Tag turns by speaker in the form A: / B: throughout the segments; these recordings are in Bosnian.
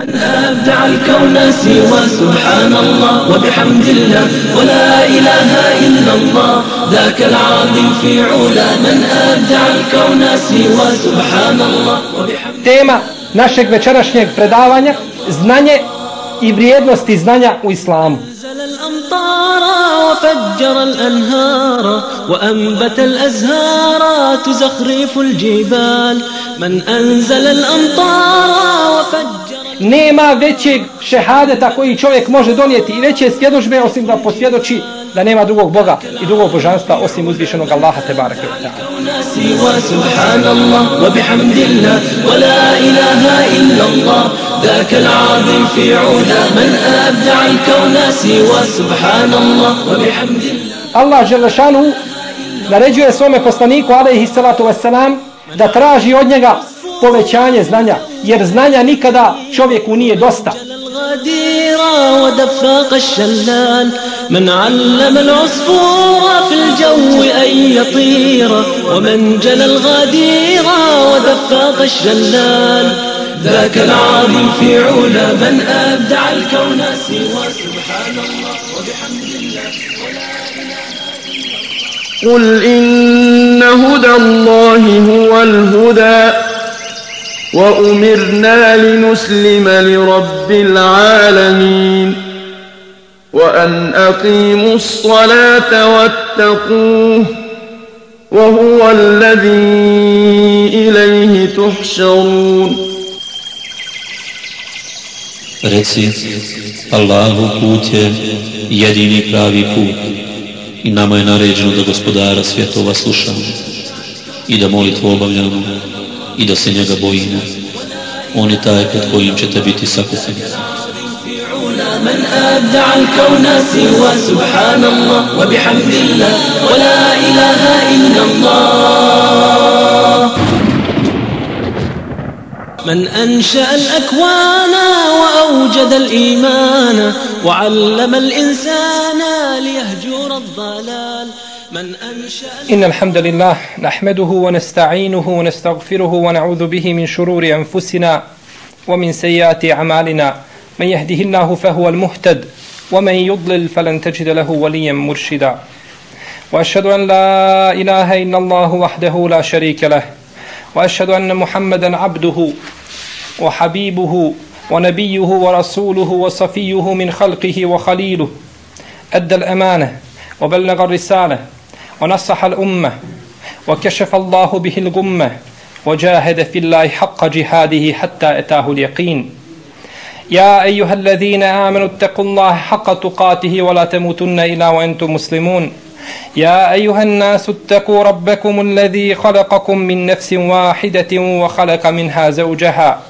A: من أبدع الكون سوى سبحان الله وبحمد الله ولا إله إلا الله. ذاك العظيم في علا من أبدع الكون سوى سبحان الله وبحمد
B: Tema našeg večerašnjeg predavanja znanje i vrijednosti znanja u islamu.
A: أنزل الأمطار وفجر الأنهار وأنبت الأزهار تزخرف الجبال. من أنزل الأمطار وفجر
B: Nema većeg šehadeta koji čovjek može donijeti i veće svjedočbe osim da posvjedoči da nema drugog Boga i drugog božanstva osim uzvišenog Allaha te barake wa ta'ala.
A: الكون سوى سبحان الله وبحمد الله ولا إله إلا الله ذاك العظيم في علا من أبدع الكون سوى سبحان الله وبحمد الله
B: Allah Želešanu naređuje svome poslaniku alaihi salatu wassalam da traži od njega povećanje znanja Jer znanja nikada čovjeku nije dosta.
A: الغدير ودفاق الشلال من علم العصفور في الجو أن يطير ومن جلى الغدير ودفاق الشلال. ذاك العظيم في علا من أبدع الكون سوى. سبحان الله وبحمد الله.
C: قل إن هدى الله هو الهدى. وأمرنا لنسلم لرب العالمين وأن أقيموا الصلاة واتقوه وهو الذي إليه تحشرون
D: Reci, Allahu put je jedini pravi put i nama je naređeno da gospodara svjetova slušamo i da molitvu obavljamo i da se njega bojimo. On je taj pred kojim ćete biti sakupeni.
A: من أبدع الكون سوى سبحان الله وبحمد الله ولا إله إلا الله من أنشأ الأكوان وأوجد الإيمان وعلم الإنسان من أنشأ
B: إن الحمد لله نحمده ونستعينه ونستغفره ونعوذ به من شرور أنفسنا ومن سيئات أعمالنا. من يهده الله فهو المهتد ومن يضلل فلن تجد له وليا مرشدا. وأشهد أن لا إله إلا الله وحده لا شريك له. وأشهد أن محمدا عبده وحبيبه ونبيه ورسوله وصفيه من خلقه وخليله. أدى الأمانة وبلغ الرسالة ونصح الأمة وكشف الله به الغمة وجاهد في الله حق جهاده حتى أتاه اليقين. يا أيها الذين آمنوا اتقوا الله حق تقاته ولا تموتن إلا وأنتم مسلمون. يا أيها الناس اتقوا ربكم الذي خلقكم من نفس واحدة وخلق منها زوجها.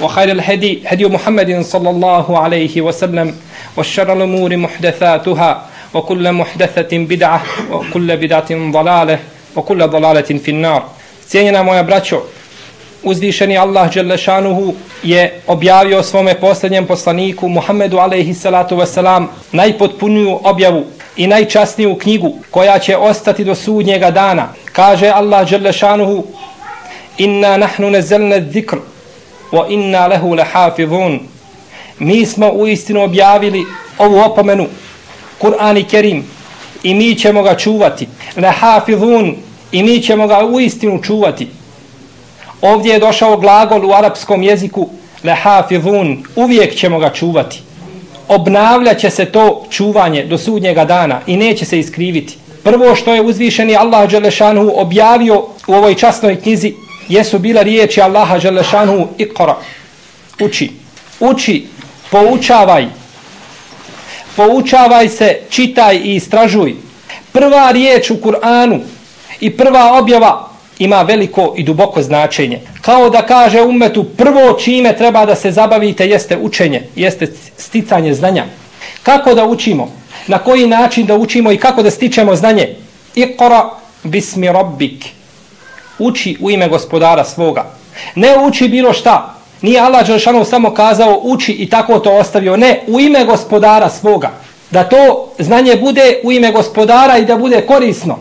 B: وخير الهدي هدي محمد صلى الله عليه وسلم والشر الأمور محدثاتها وكل محدثة بدعة وكل بدعة ضلالة وكل ضلالة في النار Cijenjena moja braćo, uzvišeni Allah Đelešanuhu je objavio svome posljednjem poslaniku Muhammedu alaihi salatu wasalam najpotpuniju objavu i najčasniju knjigu koja će ostati do sudnjega dana. Kaže Allah Đelešanuhu Inna nahnu nezelne zikr wa inna lehu lehafidhun Mi smo u istinu objavili ovu opomenu Kur'an i Kerim i mi ćemo ga čuvati. Lehafidhun i mi ćemo ga u istinu čuvati. Ovdje je došao glagol u arapskom jeziku lehafidhun, uvijek ćemo ga čuvati. Obnavljat će se to čuvanje do sudnjega dana i neće se iskriviti. Prvo što je uzvišeni Allah Đelešanu objavio u ovoj časnoj knjizi jesu bila riječi Allaha Želešanu ikra. Uči. Uči. Poučavaj. Poučavaj se, čitaj i istražuj. Prva riječ u Kur'anu i prva objava ima veliko i duboko značenje. Kao da kaže umetu prvo čime treba da se zabavite jeste učenje, jeste sticanje znanja. Kako da učimo? Na koji način da učimo i kako da stičemo znanje? Iqra bismi rabbik. Uči u ime gospodara svoga. Ne uči bilo šta. Nije Allah Đelšanov samo kazao uči i tako to ostavio. Ne, u ime gospodara svoga. Da to znanje bude u ime gospodara i da bude korisno.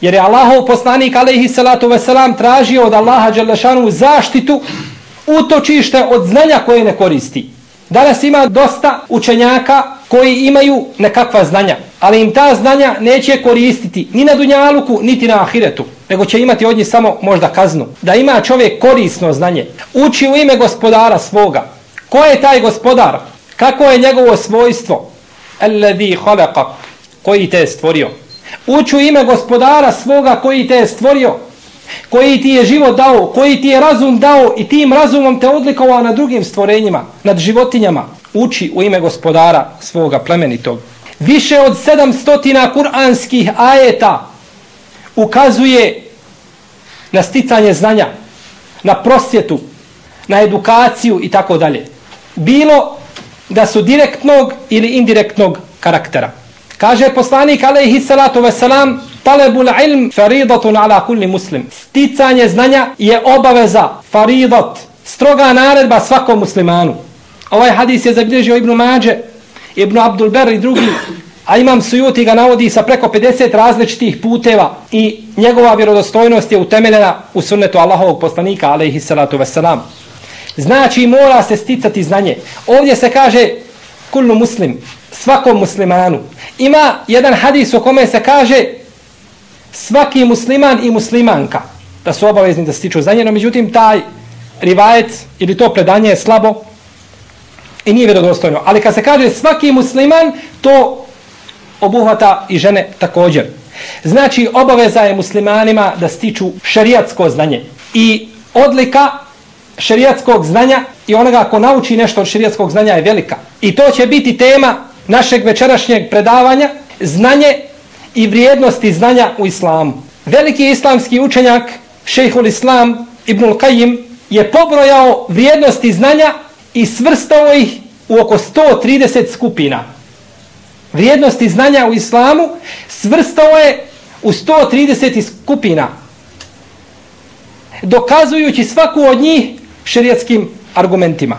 B: Jer je Allahov poslanik alaihi salatu veselam tražio od Allaha Đelešanu zaštitu utočište od znanja koje ne koristi. Danas ima dosta učenjaka koji imaju nekakva znanja, ali im ta znanja neće koristiti ni na Dunjaluku, niti na Ahiretu, nego će imati od njih samo možda kaznu. Da ima čovjek korisno znanje, uči u ime gospodara svoga. Ko je taj gospodar? Kako je njegovo svojstvo? Alladhi khalaqa, koji te je stvorio. Uči u ime gospodara svoga koji te je stvorio koji ti je život dao, koji ti je razum dao i tim razumom te odlikovao na drugim stvorenjima, nad životinjama, uči u ime gospodara svoga plemenitog. Više od 700 kuranskih ajeta ukazuje na sticanje znanja, na prosjetu, na edukaciju i tako dalje. Bilo da su direktnog ili indirektnog karaktera. Kaže poslanik alejhi salatu ve selam talabul ilm faridatun ala kulli muslim. Sticanje znanja je obaveza, faridat, stroga naredba svakom muslimanu. Ovaj hadis je zabilježio Ibn Mađe, Ibn Abdul Ber i drugi, a imam sujuti ga navodi sa preko 50 različitih puteva i njegova vjerodostojnost je utemeljena u sunnetu Allahovog poslanika, alaihi salatu wasalam. Znači mora se sticati znanje. Ovdje se kaže kullu muslim, svakom muslimanu. Ima jedan hadis u kome se kaže svaki musliman i muslimanka da su obavezni da stiču znanje, no međutim taj rivajet ili to predanje je slabo i nije vjerodostojno. Ali kad se kaže svaki musliman, to obuhvata i žene također. Znači, obaveza je muslimanima da stiču šerijatsko znanje. I odlika šerijatskog znanja i onoga ko nauči nešto od šerijatskog znanja je velika. I to će biti tema našeg večerašnjeg predavanja, znanje i vrijednosti znanja u islamu. Veliki islamski učenjak, šejhul islam Ibnul Qajim, je pobrojao vrijednosti znanja i svrstao ih u oko 130 skupina. Vrijednosti znanja u islamu svrstao je u 130 skupina. Dokazujući svaku od njih šerijatskim argumentima.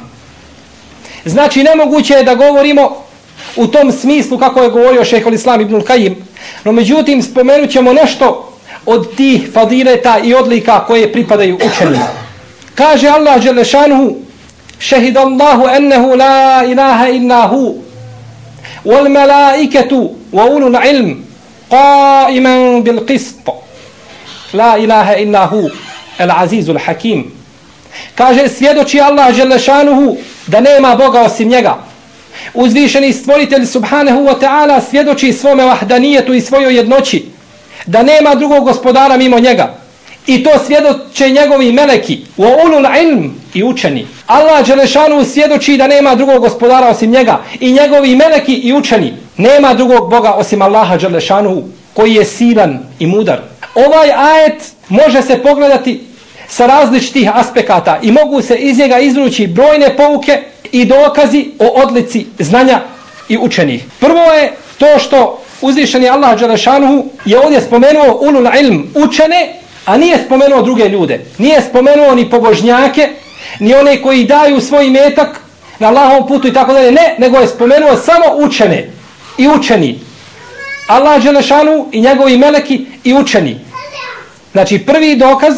B: Znači, nemoguće je da govorimo u tom smislu kako je govorio šehol Islam ibn Kajim. No međutim, spomenut ćemo nešto od tih fadileta i odlika koje pripadaju učenima. Kaže Allah Đelešanuhu, šehid Allahu ennehu la ilaha illa hu, wal malaiketu, wa ulul ilm, qaiman bil qist, la ilaha illa hu, azizul hakim. Kaže, svjedoči Allah Đelešanuhu da nema Boga osim njega, uzvišeni stvoritelj subhanahu wa ta'ala svjedoči svome vahdanijetu i svojoj jednoći da nema drugog gospodara mimo njega i to svjedoče njegovi meleki. Wa ulul ilm i učeni. Allah Đelešanu svjedoči da nema drugog gospodara osim njega. I njegovi meleki i učeni. Nema drugog Boga osim Allaha Đelešanu koji je silan i mudar. Ovaj ajet može se pogledati sa različitih aspekata i mogu se iz njega izvući brojne pouke i dokazi o odlici znanja i učenih. Prvo je to što uzvišeni Allah Đalešanuhu je ovdje spomenuo ulul ilm učene, a nije spomenuo druge ljude. Nije spomenuo ni pobožnjake, ni one koji daju svoj metak na Allahovom putu i tako dalje. Ne, nego je spomenuo samo učene i učeni. Allah Đelešanu i njegovi meleki i učeni. Znači prvi dokaz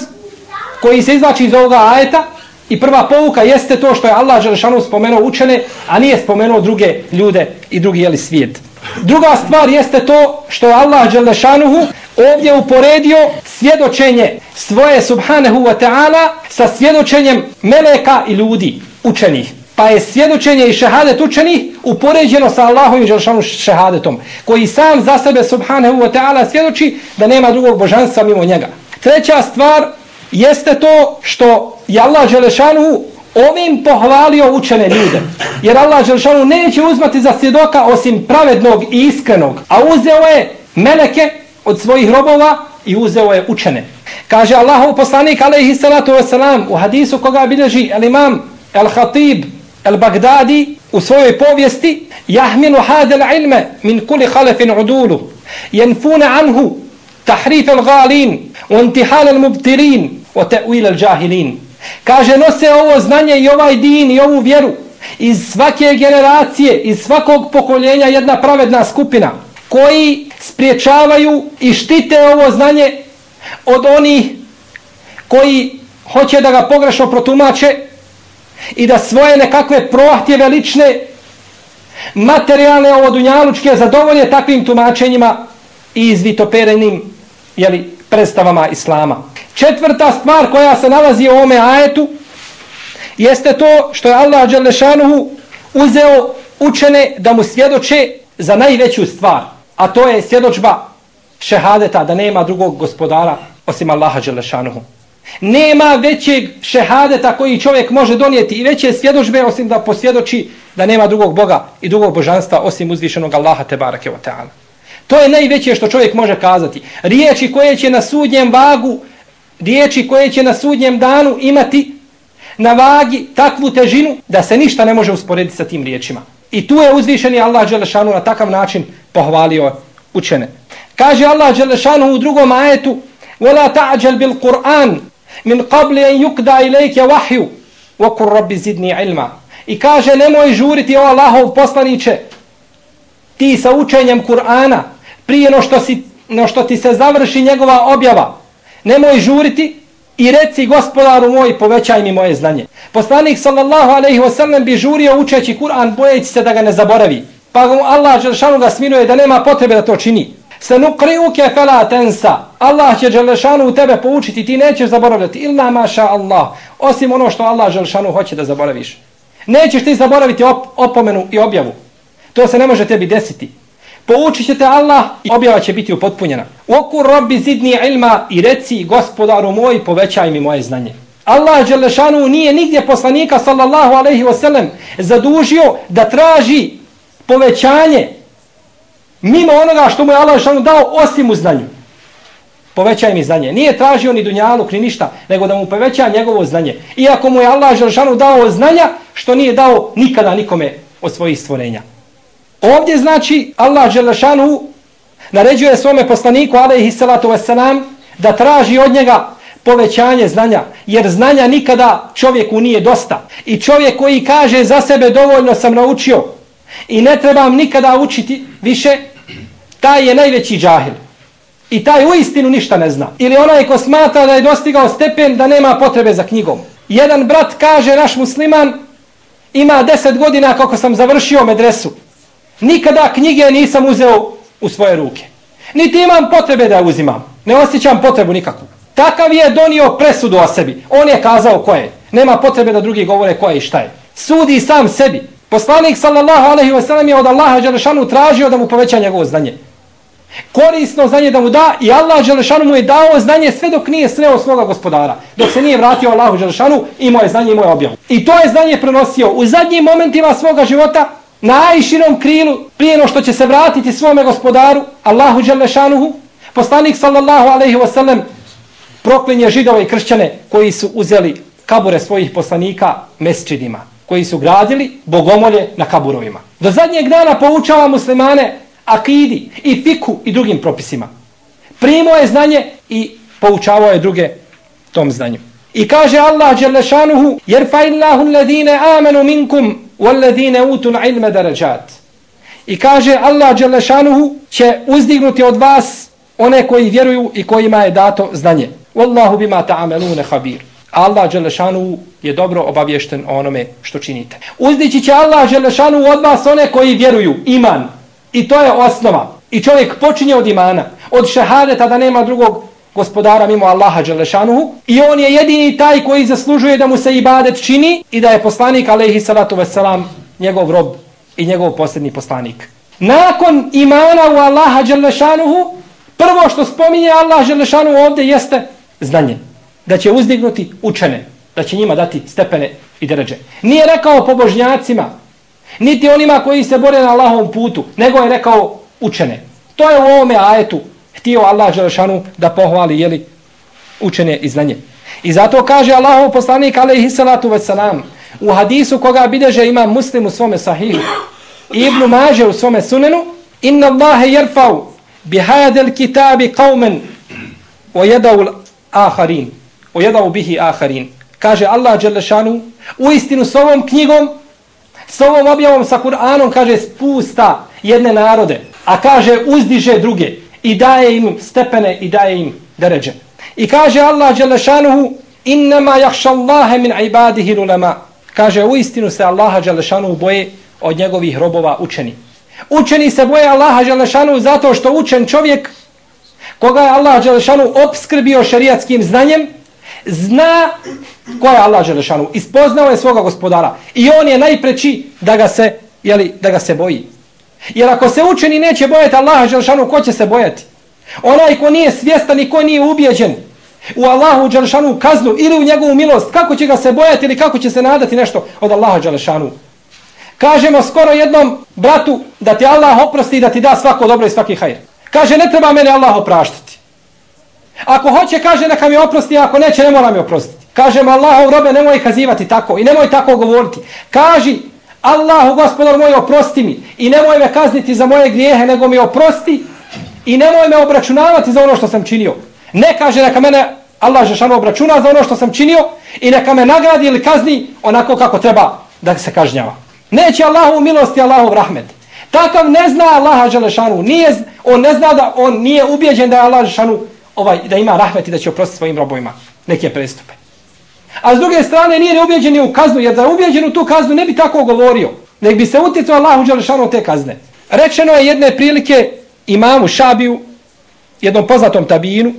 B: koji se izlači iz ovoga ajeta I prva pouka jeste to što je Allah Đelešanu spomenuo učene, a nije spomenuo druge ljude i drugi jeli svijet. Druga stvar jeste to što Allah Đelešanuhu ovdje uporedio svjedočenje svoje subhanahu wa ta'ala sa svjedočenjem meleka i ljudi učenih. Pa je svjedočenje i šehadet učenih upoređeno sa Allahom i Želešanu šehadetom, koji sam za sebe subhanahu wa ta'ala svjedoči da nema drugog božanstva mimo njega. Treća stvar jeste to što je Allah Želešanu ovim pohvalio učene ljude. Jer Allah Želšanu neće uzmati za svjedoka osim pravednog i iskrenog. A uzeo je meleke od svojih robova i uzeo je učene. Kaže Allahov poslanik alaihi salatu wasalam u hadisu koga bilježi imam al-Khatib al-Baghdadi u svojoj povijesti jahminu hadel ilme min kuli halefin udulu jenfune anhu tahrif al-galin u antihal al-mubtirin u te'uil al-đahilin kaže nose ovo znanje i ovaj din i ovu vjeru iz svake generacije iz svakog pokoljenja jedna pravedna skupina koji spriječavaju i štite ovo znanje od onih koji hoće da ga pogrešno protumače i da svoje nekakve prohtjeve lične materijalne ovo dunjalučke zadovolje takvim tumačenjima i izvitoperenim jeli, predstavama Islama. Četvrta stvar koja se nalazi u ovome ajetu jeste to što je Allah Đalešanuhu uzeo učene da mu svjedoče za najveću stvar, a to je svjedočba šehadeta da nema drugog gospodara osim Allaha Đelešanuhu. Nema većeg šehadeta koji čovjek može donijeti i veće svjedočbe osim da posvjedoči da nema drugog Boga i drugog božanstva osim uzvišenog Allaha Tebarake wa ta'ala. To je najveće što čovjek može kazati. Riječi koje će na sudnjem vagu, riječi koje će na sudnjem danu imati na vagi takvu težinu da se ništa ne može usporediti sa tim riječima. I tu je uzvišeni Allah Đelešanu na takav način pohvalio učene. Kaže Allah Đelešanu u drugom ajetu وَلَا تَعْجَلْ بِالْقُرْآنِ min qabli an yukda ilayka wahyu wa qur rabbi zidni ilma i kaže nemoj žuriti o Allahov poslanice ti sa učenjem Kur'ana prije no što si no što ti se završi njegova objava nemoj žuriti i reci gospodaru moj povećaj mi moje znanje poslanik sallallahu alejhi ve sellem bi žurio učeći Kur'an bojeći se da ga ne zaboravi pa mu Allah dželle ga smiruje da nema potrebe da to čini se nukriuke fela tensa. Allah će Đelešanu u tebe poučiti, ti nećeš zaboravljati. Ilna maša Allah. Osim ono što Allah Đelešanu hoće da zaboraviš. Nećeš ti zaboraviti op opomenu i objavu. To se ne može tebi desiti. Poučit će te Allah i objava će biti upotpunjena. Oku robi zidni ilma i reci gospodaru moj povećaj mi moje znanje. Allah Đelešanu nije nigdje poslanika sallallahu alaihi wasallam zadužio da traži povećanje mimo onoga što mu je Allah šanu dao osim u znanju. Povećaj mi znanje. Nije tražio ni dunjaluk ni ništa, nego da mu poveća njegovo znanje. Iako mu je Allah šanu dao znanja što nije dao nikada nikome od svojih stvorenja. Ovdje znači Allah šanu naređuje svome poslaniku alaihi salatu wasalam da traži od njega povećanje znanja, jer znanja nikada čovjeku nije dosta. I čovjek koji kaže za sebe dovoljno sam naučio, i ne trebam nikada učiti više, taj je najveći džahil. I taj u istinu ništa ne zna. Ili onaj ko smatra da je dostigao stepen da nema potrebe za knjigom. Jedan brat kaže, naš musliman, ima deset godina kako sam završio medresu. Nikada knjige nisam uzeo u svoje ruke. Niti imam potrebe da je uzimam. Ne osjećam potrebu nikakvu. Takav je donio presudu o sebi. On je kazao ko je. Nema potrebe da drugi govore ko je i šta je. Sudi sam sebi. Poslanik sallallahu alejhi ve sellem je od Allaha dželešanu tražio da mu poveća njegovo znanje. Korisno znanje da mu da i Allah dželešanu mu je dao znanje sve dok nije sreo svoga gospodara. Dok se nije vratio Allahu dželešanu i moje znanje i moje objavu. I to je znanje prenosio u zadnjim momentima svoga života najširom krilu prije no što će se vratiti svome gospodaru Allahu Đelešanuhu, Poslanik sallallahu alejhi ve sellem proklinje židove i kršćane koji su uzeli kabure svojih poslanika mesčidima koji su gradili bogomolje na kaburovima. Do zadnjeg dana poučava muslimane akidi i fiku i drugim propisima. Primo je znanje i poučavao je druge tom znanju. I kaže Allah Đelešanuhu jer fa illahu amanu minkum وَالَّذِينَ utul ilma darajat. I kaže Allah Đelešanuhu će uzdignuti od vas one koji vjeruju i kojima je dato znanje. Wallahu bima ta'amelune habir. Allah Đelešanu je dobro obavješten o onome što činite. Uzdići će Allah Đelešanu od vas one koji vjeruju, iman. I to je osnova. I čovjek počinje od imana, od šehadeta da nema drugog gospodara mimo Allaha Đelešanuhu. I on je jedini taj koji zaslužuje da mu se ibadet čini i da je poslanik, alaihi salatu veselam, njegov rob i njegov posljedni poslanik. Nakon imana u Allaha Đelešanuhu, prvo što spominje Allah Đelešanuhu ovdje jeste znanje da će uzdignuti učene, da će njima dati stepene i deređe. Nije rekao pobožnjacima, niti onima koji se bore na Allahovom putu, nego je rekao učene. To je u ovome ajetu htio Allah Želešanu da pohvali jeli, učene i znanje. I zato kaže Allahov poslanik alaihi salatu wasalam u hadisu koga bideže ima muslim u svome sahihu i Ibnu Maže u svome sunenu Inna Allahe jerfau bihadel kitabi qawmen o jedau aharin o jedau bihi aharin kaže Allah Đelešanu u istinu s ovom knjigom s ovom objavom sa Kur'anom kaže spusta jedne narode a kaže uzdiže druge i daje im stepene i daje im deređe i kaže Allah Đelešanuhu innama jahša Allahe min ibadihi lulema kaže u istinu se Allaha Đelešanuhu boje od njegovih robova učeni učeni se boje Allaha Đelešanuhu zato što učen čovjek koga je Allah Đelešanu obskrbio šariatskim znanjem, zna ko je Allah Đelešanu. Ispoznao je svoga gospodara. I on je najpreći da ga se, jeli, da ga se boji. Jer ako se učeni neće bojati Allaha Đelšanu, ko će se bojati? Onaj ko nije svjestan i ko nije ubijeđen u Allahu Đelšanu kaznu ili u njegovu milost, kako će ga se bojati ili kako će se nadati nešto od Allaha Đelšanu? Kažemo skoro jednom bratu da ti Allah oprosti i da ti da svako dobro i svaki hajr. Kaže, ne treba mene Allah opraštati. Ako hoće, kaže, neka mi oprosti, ako neće, ne mora mi oprostiti. Kažemo, Allahov robe, nemoj kazivati tako i nemoj tako govoriti. Kaži, Allahu, gospodar moj, oprosti mi i nemoj me kazniti za moje grijehe, nego mi oprosti i nemoj me obračunavati za ono što sam činio. Ne kaže, neka mene Allah Žešanu obračuna za ono što sam činio i neka me nagradi ili kazni onako kako treba da se kažnjava. Neće Allahu milosti, Allahov rahmet. Takav ne zna Allaha Želešanu. Nije, on ne zna da on nije ubijeđen da je Allah Želešanu ovaj, da ima rahmet i da će oprostiti svojim robovima neke prestupe. A s druge strane nije neubjeđen ni u kaznu, jer da je ubjeđen u tu kaznu ne bi tako govorio. Nek bi se utjecao Allahu Đelešanu te kazne. Rečeno je jedne prilike imamu Šabiju, jednom poznatom tabinu,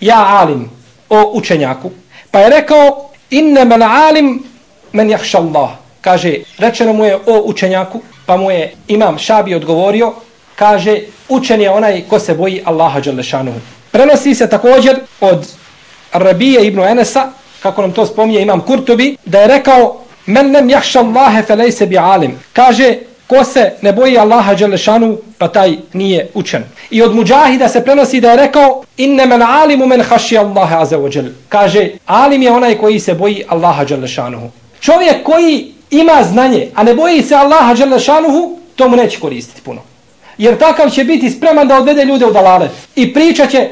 B: ja alim o učenjaku, pa je rekao inne men alim men jahša Allah. Kaže, rečeno mu je o učenjaku, Pa mu je imam Šabi odgovorio, kaže, učen je onaj ko se boji Allaha Đelešanu. Prenosi se također od Rabije ibn Enesa, kako nam to spominje imam Kurtobi, da je rekao, men nem jahša Allahe felejse bi alim. Kaže, ko se ne boji Allaha Đelešanu, pa taj nije učen. I od Mujahida se prenosi da je rekao, inne men alimu men haši Allahe azeođel. Kaže, alim je onaj koji se boji Allaha Đelešanu. Čovjek koji ima znanje, a ne boji se Allaha Đelešanuhu, to mu neće koristiti puno. Jer takav će biti spreman da odvede ljude u dalalet. I pričat će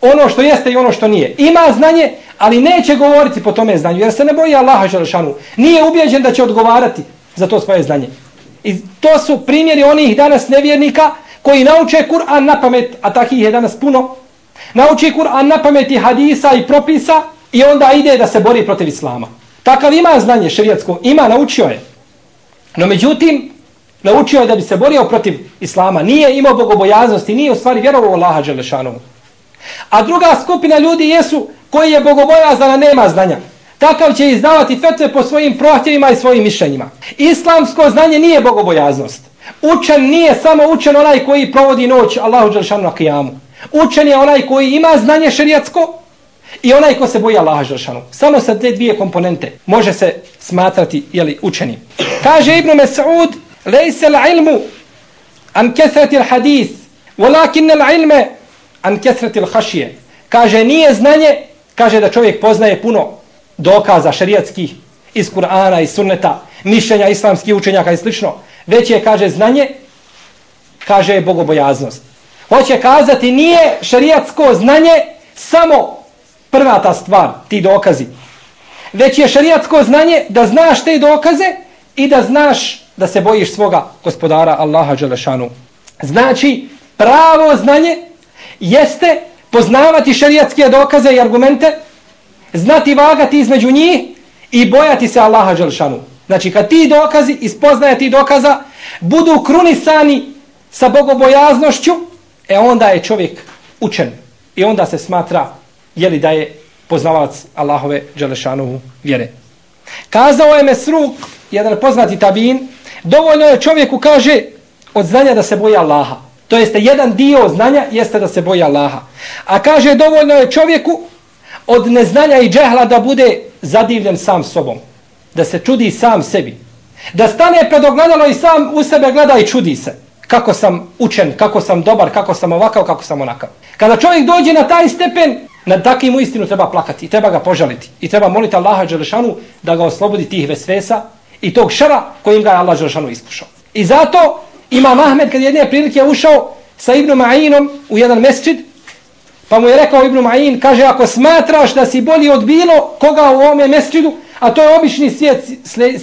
B: ono što jeste i ono što nije. Ima znanje, ali neće govoriti po tome znanju, jer se ne boji Allaha Želešanu. Nije ubjeđen da će odgovarati za to svoje znanje. I to su primjeri onih danas nevjernika koji nauče Kur'an na pamet, a takih je danas puno. Nauči Kur'an na pameti hadisa i propisa i onda ide da se bori protiv Islama. Takav ima znanje šerijatsko, ima, naučio je. No međutim, naučio je da bi se borio protiv Islama. Nije imao bogobojaznosti, nije u stvari vjerovao Allaha Đelešanovu. A druga skupina ljudi jesu koji je bogobojazana, nema znanja. Takav će izdavati fetve po svojim prohtjevima i svojim mišljenjima. Islamsko znanje nije bogobojaznost. Učen nije samo učen onaj koji provodi noć Allahu Đelšanu na kijamu. Učen je onaj koji ima znanje šerijatsko, I onaj ko se boji Allaha Đelšanu. samo sa te dvije komponente može se smatrati jeli, učenim. Kaže Ibn Mes'ud, lejse l'ilmu an kesreti l'hadis, walakin l'ilme an kesreti l'hašije. Kaže, nije znanje, kaže da čovjek poznaje puno dokaza šerijatskih iz Kur'ana, i sunneta, mišljenja islamskih učenjaka i slično. Već je, kaže, znanje, kaže, bogobojaznost. Hoće kazati, nije šerijatsko znanje samo prva ta stvar, ti dokazi. Već je šarijatsko znanje da znaš te dokaze i da znaš da se bojiš svoga gospodara Allaha Đelešanu. Znači, pravo znanje jeste poznavati šerijatske dokaze i argumente, znati vagati između njih i bojati se Allaha Đelšanu. Znači, kad ti dokazi, ispoznaje ti dokaza, budu krunisani sa bogobojaznošću, e onda je čovjek učen. I onda se smatra jeli da je poznavac Allahove Đelešanovu vjere. Kazao je Mesruk, jedan poznati tabin, dovoljno je čovjeku kaže od znanja da se boji Allaha. To jeste jedan dio znanja jeste da se boji Allaha. A kaže dovoljno je čovjeku od neznanja i džehla da bude zadivljen sam sobom. Da se čudi sam sebi. Da stane pred ogledalo i sam u sebe gleda i čudi se. Kako sam učen, kako sam dobar, kako sam ovakav, kako sam onakav. Kada čovjek dođe na taj stepen, Na takvim u istinu treba plakati i treba ga požaliti. I treba moliti Allaha Đelešanu da ga oslobodi tih vesvesa i tog šara kojim ga je Allah Đelešanu iskušao. I zato Imam Ahmed kad jedne prilike ušao sa Ibnu Ma'inom u jedan mesčid, pa mu je rekao Ibnu Ma'in, kaže, ako smatraš da si bolji od bilo koga u ovome mesčidu, a to je obični svijet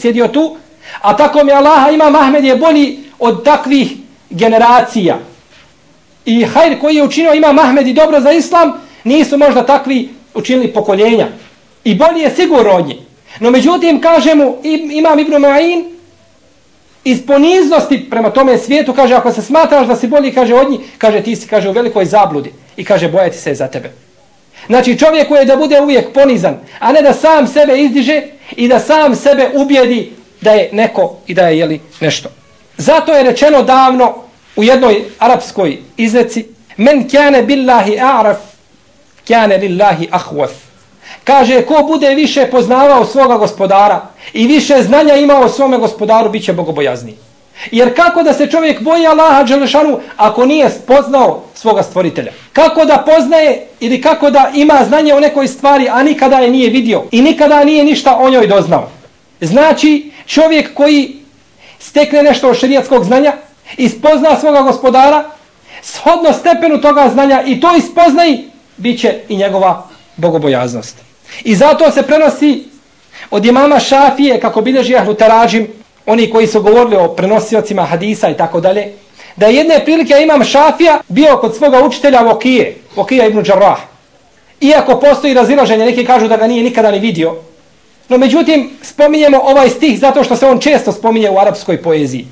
B: sjedio tu, a tako mi Allaha ima Ahmed je bolji od takvih generacija. I hajr koji je učinio Imam Ahmed i dobro za islam, nisu možda takvi učinili pokoljenja. I bolji je sigurno od nje. No međutim, kaže mu, imam Ibnu Ma'in, iz poniznosti prema tome svijetu, kaže, ako se smatraš da si bolji, kaže, od njih, kaže, ti si, kaže, u velikoj zabludi. I kaže, bojati se za tebe. Znači, čovjek koji je da bude uvijek ponizan, a ne da sam sebe izdiže i da sam sebe ubijedi da je neko i da je, jeli, nešto. Zato je rečeno davno u jednoj arapskoj izreci, men kjane billahi a'raf, kjane lillahi ahwaf. Kaže, ko bude više poznavao svoga gospodara i više znanja imao o svome gospodaru, bit će bogobojazniji. Jer kako da se čovjek boji Allaha Đelešanu ako nije poznao svoga stvoritelja? Kako da poznaje ili kako da ima znanje o nekoj stvari, a nikada je nije vidio i nikada nije ništa o njoj doznao? Znači, čovjek koji stekne nešto od šerijatskog znanja, ispozna svoga gospodara, shodno stepenu toga znanja i to ispoznaji, bit će i njegova bogobojaznost. I zato se prenosi od imama Šafije, kako bilježi Ahlu Tarađim, oni koji su govorili o prenosiocima hadisa i tako dalje, da je jedne prilike imam Šafija bio kod svoga učitelja Vokije, Vokija ibn Đarrah. Iako postoji razilaženje, neki kažu da ga nije nikada ni vidio. No međutim, spominjemo ovaj stih zato što se on često spominje u arapskoj poeziji.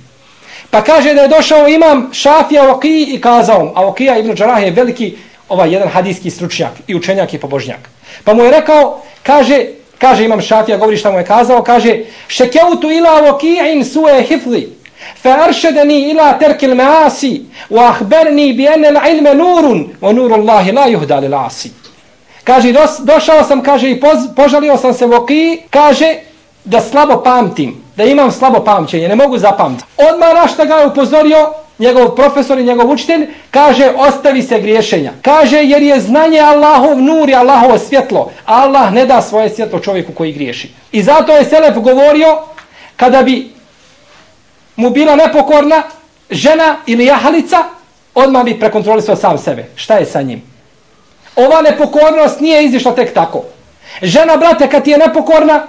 B: Pa kaže da je došao imam Šafija Vokiji i kazao, a Vokija ibn Đarrah je veliki ovaj jedan hadijski stručnjak i učenjak i pobožnjak. Pa mu je rekao, kaže, kaže imam šafija, govori šta mu je kazao, kaže, šekeutu ila voki'in sue hifli, fa aršedeni ila terkil maasi, wa ahberni bi anna la ilme nurun, wa nuru Allahi la juhdali asi. Kaže, dos, došao sam, kaže, i poz, požalio sam se voki, kaže, da slabo pamtim, da imam slabo pamćenje, ne mogu zapamtiti. Odmah našta ga je upozorio, njegov profesor i njegov učitelj, kaže ostavi se griješenja. Kaže jer je znanje Allahov nur i Allahovo svjetlo. Allah ne da svoje svjetlo čovjeku koji griješi. I zato je Selef govorio kada bi mu bila nepokorna žena ili jahalica, odmah bi prekontrolisao sam sebe. Šta je sa njim? Ova nepokornost nije izišla tek tako. Žena, brate, kad ti je nepokorna,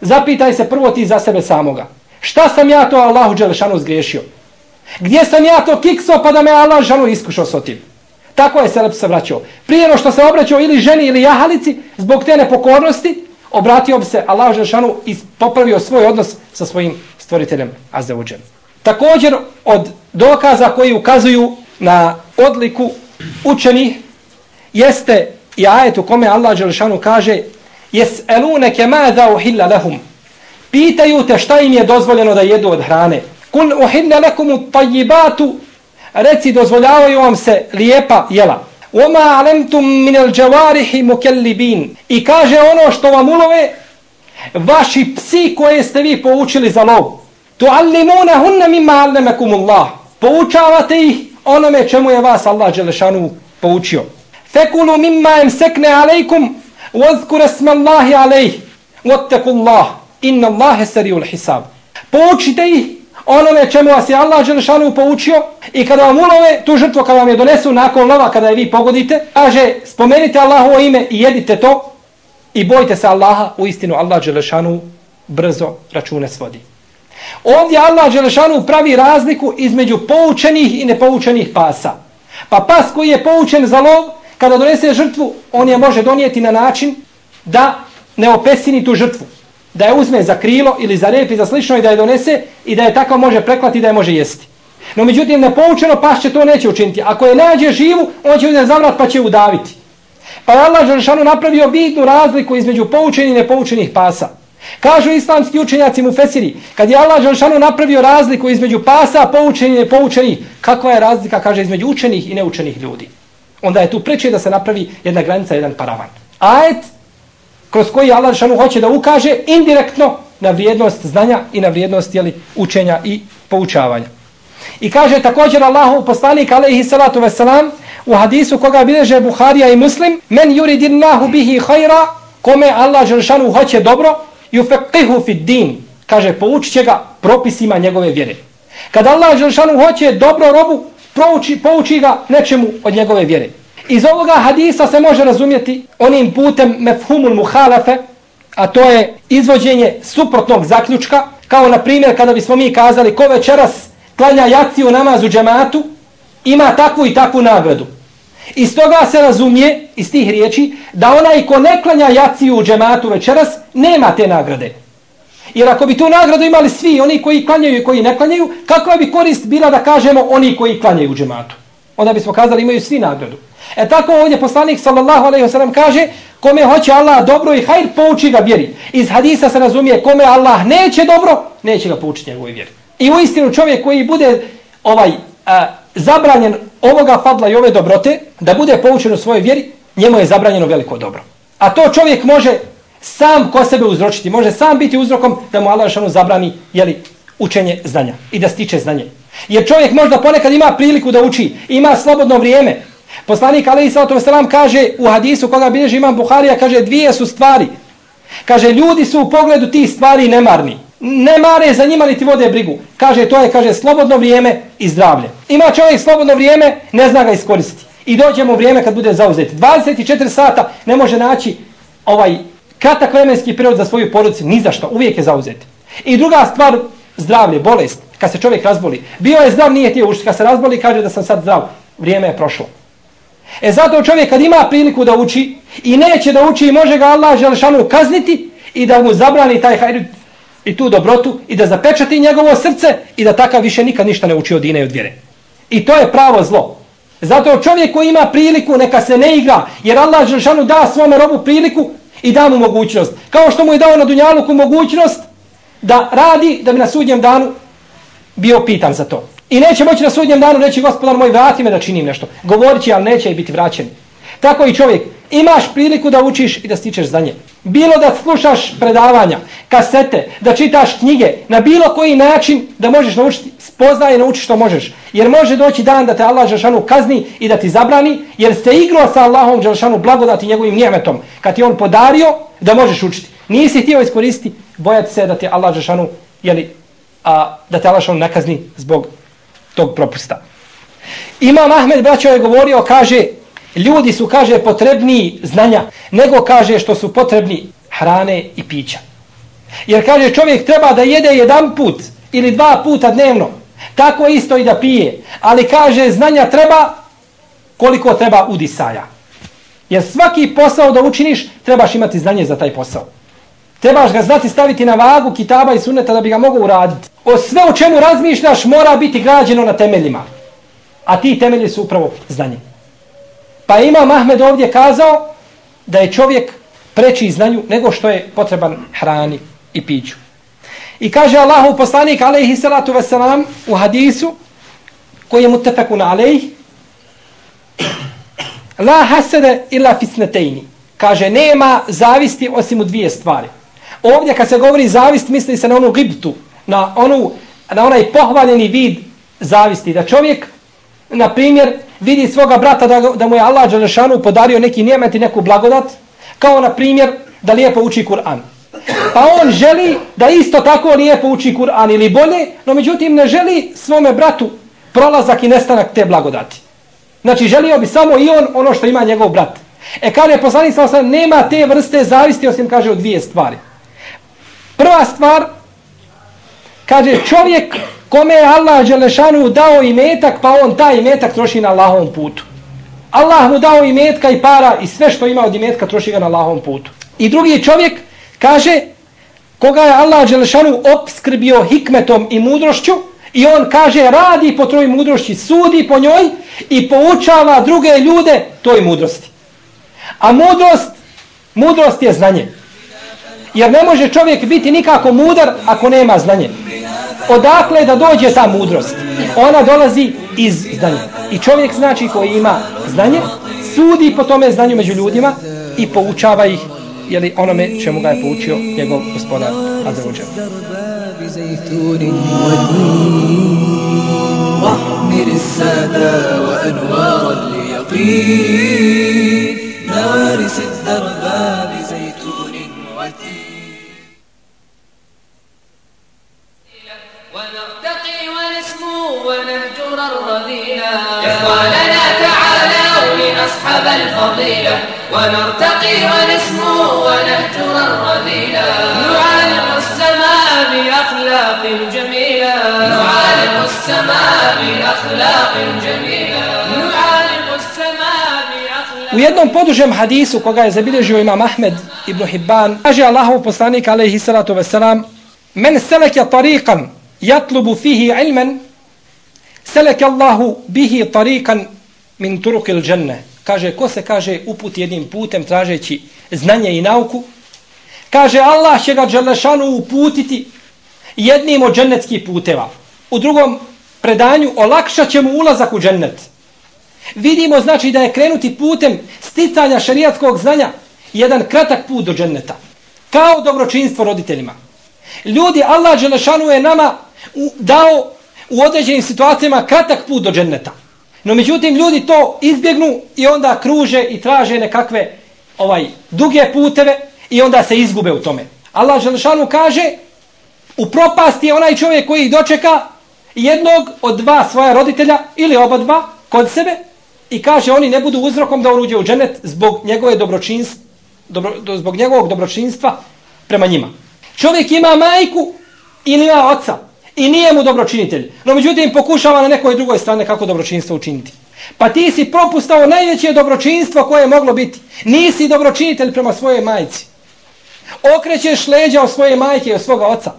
B: zapitaj se prvo ti za sebe samoga. Šta sam ja to Allahu Đelešanu zgriješio? Gdje sam ja to kikso pa da me Allah žanu iskušao s otim? Tako je Selep se vraćao. Prije no što se obraćao ili ženi ili jahalici zbog te nepokornosti, obratio bi se Allah Žešanu i popravio svoj odnos sa svojim stvoriteljem Azeuđem. Također od dokaza koji ukazuju na odliku učenih jeste i ajet u kome Allah Žešanu kaže jes eluneke ma da uhilla lahum. pitaju te šta im je dozvoljeno da jedu od hrane Kul uhidna lakum at-tayyibatu reci dozvoljavaju vam se lijepa jela. Oma alemtum min al jawarihi mukallibin. I kaže ono što vam ulove vaši psi koje ste vi poučili za lov. Tuallimunahunna mimma allamakum Allah. Poučavate ih onome čemu je vas Allah dželešanu poučio. Fekulu mimma amsakna alejkum, wazkur isma Allahi alayh. Wattaqullah. Inna Allahe sari'ul hisab. Poučite ih onome čemu vas je Allah Đelešanu poučio i kada vam ulove tu žrtvu kada vam je donesu nakon lova kada je vi pogodite, kaže spomenite Allahovo ime i jedite to i bojte se Allaha, u istinu Allah Đelešanu brzo račune svodi. Ovdje Allah Đelešanu pravi razliku između poučenih i nepoučenih pasa. Pa pas koji je poučen za lov, kada donese žrtvu, on je može donijeti na način da ne opesini tu žrtvu da je uzme za krilo ili za rep i za slično i da je donese i da je tako može preklati da je može jesti. No međutim, nepoučeno pas će to neće učiniti. Ako je nađe živu, on će uzeti zavrat pa će udaviti. Pa je Allah Žešanu napravio bitnu razliku između poučenih i nepoučenih pasa. Kažu islamski učenjaci mu Fesiri, kad je Allah Žešanu napravio razliku između pasa, poučenih i nepoučenih, kakva je razlika, kaže, između učenih i neučenih ljudi. Onda je tu preče da se napravi jedna granica, jedan paravan. Ajet kroz koji Allah šanu hoće da ukaže indirektno na vrijednost znanja i na vrijednost jeli, učenja i poučavanja. I kaže također Allahu poslanik alaihi salatu wasalam u hadisu koga bileže Buharija i Muslim men yuridillahu bihi hajra kome Allah šanu hoće dobro yufeqihu fid din kaže poučit će ga propisima njegove vjere. Kad Allah Želšanu hoće dobro robu, prouči, pouči ga nečemu od njegove vjere. Iz ovoga hadisa se može razumjeti onim putem mefhumul muhalafe, a to je izvođenje suprotnog zaključka, kao na primjer kada bismo mi kazali ko večeras klanja jaciju namazu džematu, ima takvu i takvu nagradu. Iz toga se razumije, iz tih riječi, da onaj ko ne klanja jaciju u džematu večeras, nema te nagrade. Jer ako bi tu nagradu imali svi, oni koji klanjaju i koji ne klanjaju, kakva bi korist bila da kažemo oni koji klanjaju u džematu? Onda bismo kazali imaju svi nagradu. E tako ovdje poslanik sallallahu alejhi ve sellem kaže kome hoće Allah dobro i hajr pouči ga vjeri. Iz hadisa se razumije kome Allah neće dobro, neće ga poučiti njegovoj vjeri. I u istinu čovjek koji bude ovaj a, zabranjen ovoga fadla i ove dobrote, da bude poučen u svojoj vjeri, njemu je zabranjeno veliko dobro. A to čovjek može sam ko sebe uzročiti, može sam biti uzrokom da mu Allah šanu zabrani jeli, učenje znanja i da stiče znanje. Jer čovjek možda ponekad ima priliku da uči, ima slobodno vrijeme. Poslanik Ali Isalatom Selam kaže u hadisu koga bilježi imam Buharija, kaže dvije su stvari. Kaže ljudi su u pogledu tih stvari nemarni. Ne mare za njima niti vode brigu. Kaže to je kaže slobodno vrijeme i zdravlje. Ima čovjek slobodno vrijeme, ne zna ga iskoristiti. I dođemo u vrijeme kad bude zauzet. 24 sata ne može naći ovaj kratak vremenski period za svoju porodicu, ni za što, uvijek je zauzet. I druga stvar, zdravlje, bolest, kad se čovjek razboli. Bio je zdrav, nije tijelo ušti, kad se razboli, kaže da sam sad zdrav, vrijeme je prošlo. E zato čovjek kad ima priliku da uči i neće da uči i može ga Allah želešanu kazniti i da mu zabrani taj hajr i tu dobrotu i da zapečati njegovo srce i da takav više nikad ništa ne uči od dine i od vjere. I to je pravo zlo. Zato čovjek koji ima priliku neka se ne igra jer Allah želešanu da svome robu priliku i da mu mogućnost. Kao što mu je dao na Dunjaluku mogućnost da radi da bi na sudnjem danu bio pitan za to. I neće moći na sudnjem danu reći gospodar moj vrati me da činim nešto. Govorit će, ali neće biti vraćen. Tako i čovjek. Imaš priliku da učiš i da stičeš za nje. Bilo da slušaš predavanja, kasete, da čitaš knjige, na bilo koji način da možeš naučiti, spoznaje i nauči što možeš. Jer može doći dan da te Allah Žešanu kazni i da ti zabrani, jer ste igrao sa Allahom Žešanu blagodati njegovim njemetom. Kad ti on podario, da možeš učiti. Nisi htio iskoristiti, bojati se da te Allah Žešanu, jeli, a, da te Allah Žešanu nakazni zbog tog propusta. Imam Ahmed braćo je govorio, kaže, ljudi su, kaže, potrebni znanja, nego kaže što su potrebni hrane i pića. Jer kaže, čovjek treba da jede jedan put ili dva puta dnevno, tako isto i da pije, ali kaže, znanja treba koliko treba udisaja. Jer svaki posao da učiniš, trebaš imati znanje za taj posao. Trebaš ga znati staviti na vagu kitaba i suneta da bi ga mogao uraditi. O sve o čemu razmišljaš mora biti građeno na temeljima. A ti temelji su upravo znanje. Pa ima Mahmed ovdje kazao da je čovjek preći znanju nego što je potreban hrani i piću. I kaže Allahu poslanik alejhi salatu selam u hadisu koji je mutafakun alaih La hasede illa fisnetejni. Kaže, nema zavisti osim u dvije stvari. Ovdje kad se govori zavist, misli se na onu gibtu, na, onu, na onaj pohvaljeni vid zavisti. Da čovjek, na primjer, vidi svoga brata da, da mu je Allah Đalešanu podario neki nijemet i neku blagodat, kao na primjer da lijepo uči Kur'an. Pa on želi da isto tako lijepo uči Kur'an ili bolje, no međutim ne želi svome bratu prolazak i nestanak te blagodati. Znači želio bi samo i on ono što ima njegov brat. E kada je poslanik sa nema te vrste zavisti osim kaže od dvije stvari. Prva stvar, kaže čovjek kome je Allah Đelešanu dao imetak, pa on taj imetak troši na Allahovom putu. Allah mu dao imetka i para i sve što ima od imetka troši ga na Allahovom putu. I drugi čovjek kaže, koga je Allah Đelešanu obskrbio hikmetom i mudrošću, i on kaže, radi po troj mudrošći, sudi po njoj i poučava druge ljude toj mudrosti. A mudrost, mudrost je znanje Jer ne može čovjek biti nikako mudar ako nema znanje. Odakle da dođe ta mudrost? Ona dolazi iz znanja. I čovjek znači koji ima znanje, sudi po tome znanju među ljudima i poučava ih jeli onome čemu ga je poučio njegov gospodar Azzawajal. واحمل السادة وأنوار اليقين نوارس الدرب
A: الفضيلة ونرتقي ونسمو ونهجر الرذيلة نعالق السماء بأخلاق جميلة نعالق السماء بأخلاق جميلة
B: U jednom podužem hadisu koga je zabilježio imam Ahmed ibn Hibban, kaže Allahov poslanik alaihi salatu wasalam, men seleke tariqan jatlubu fihi ilmen, seleke Allahu bihi tariqan min turukil dženne. Kaže, ko se kaže uput jednim putem tražeći znanje i nauku, kaže Allah će ga Đelešanu uputiti jednim od džennetskih puteva. U drugom predanju olakšat će mu ulazak u džennet. Vidimo znači da je krenuti putem sticanja šarijatskog znanja jedan kratak put do dženneta. Kao dobročinstvo roditeljima. Ljudi, Allah Đelešanu je nama dao u određenim situacijama kratak put do dženneta. No međutim, ljudi to izbjegnu i onda kruže i traže nekakve ovaj duge puteve i onda se izgube u tome. Allah Đelešanu kaže u propasti je onaj čovjek koji dočeka jednog od dva svoja roditelja ili oba dva kod sebe i kaže oni ne budu uzrokom da on uđe u dženet zbog njegove dobročinstva dobro, zbog njegovog dobročinstva prema njima. Čovjek ima majku ili ima oca i nije mu dobročinitelj. No međutim pokušava na nekoj drugoj strane kako dobročinstvo učiniti. Pa ti si propustao najveće dobročinstvo koje je moglo biti. Nisi dobročinitelj prema svojoj majci. Okrećeš leđa o svoje majke i o svoga oca.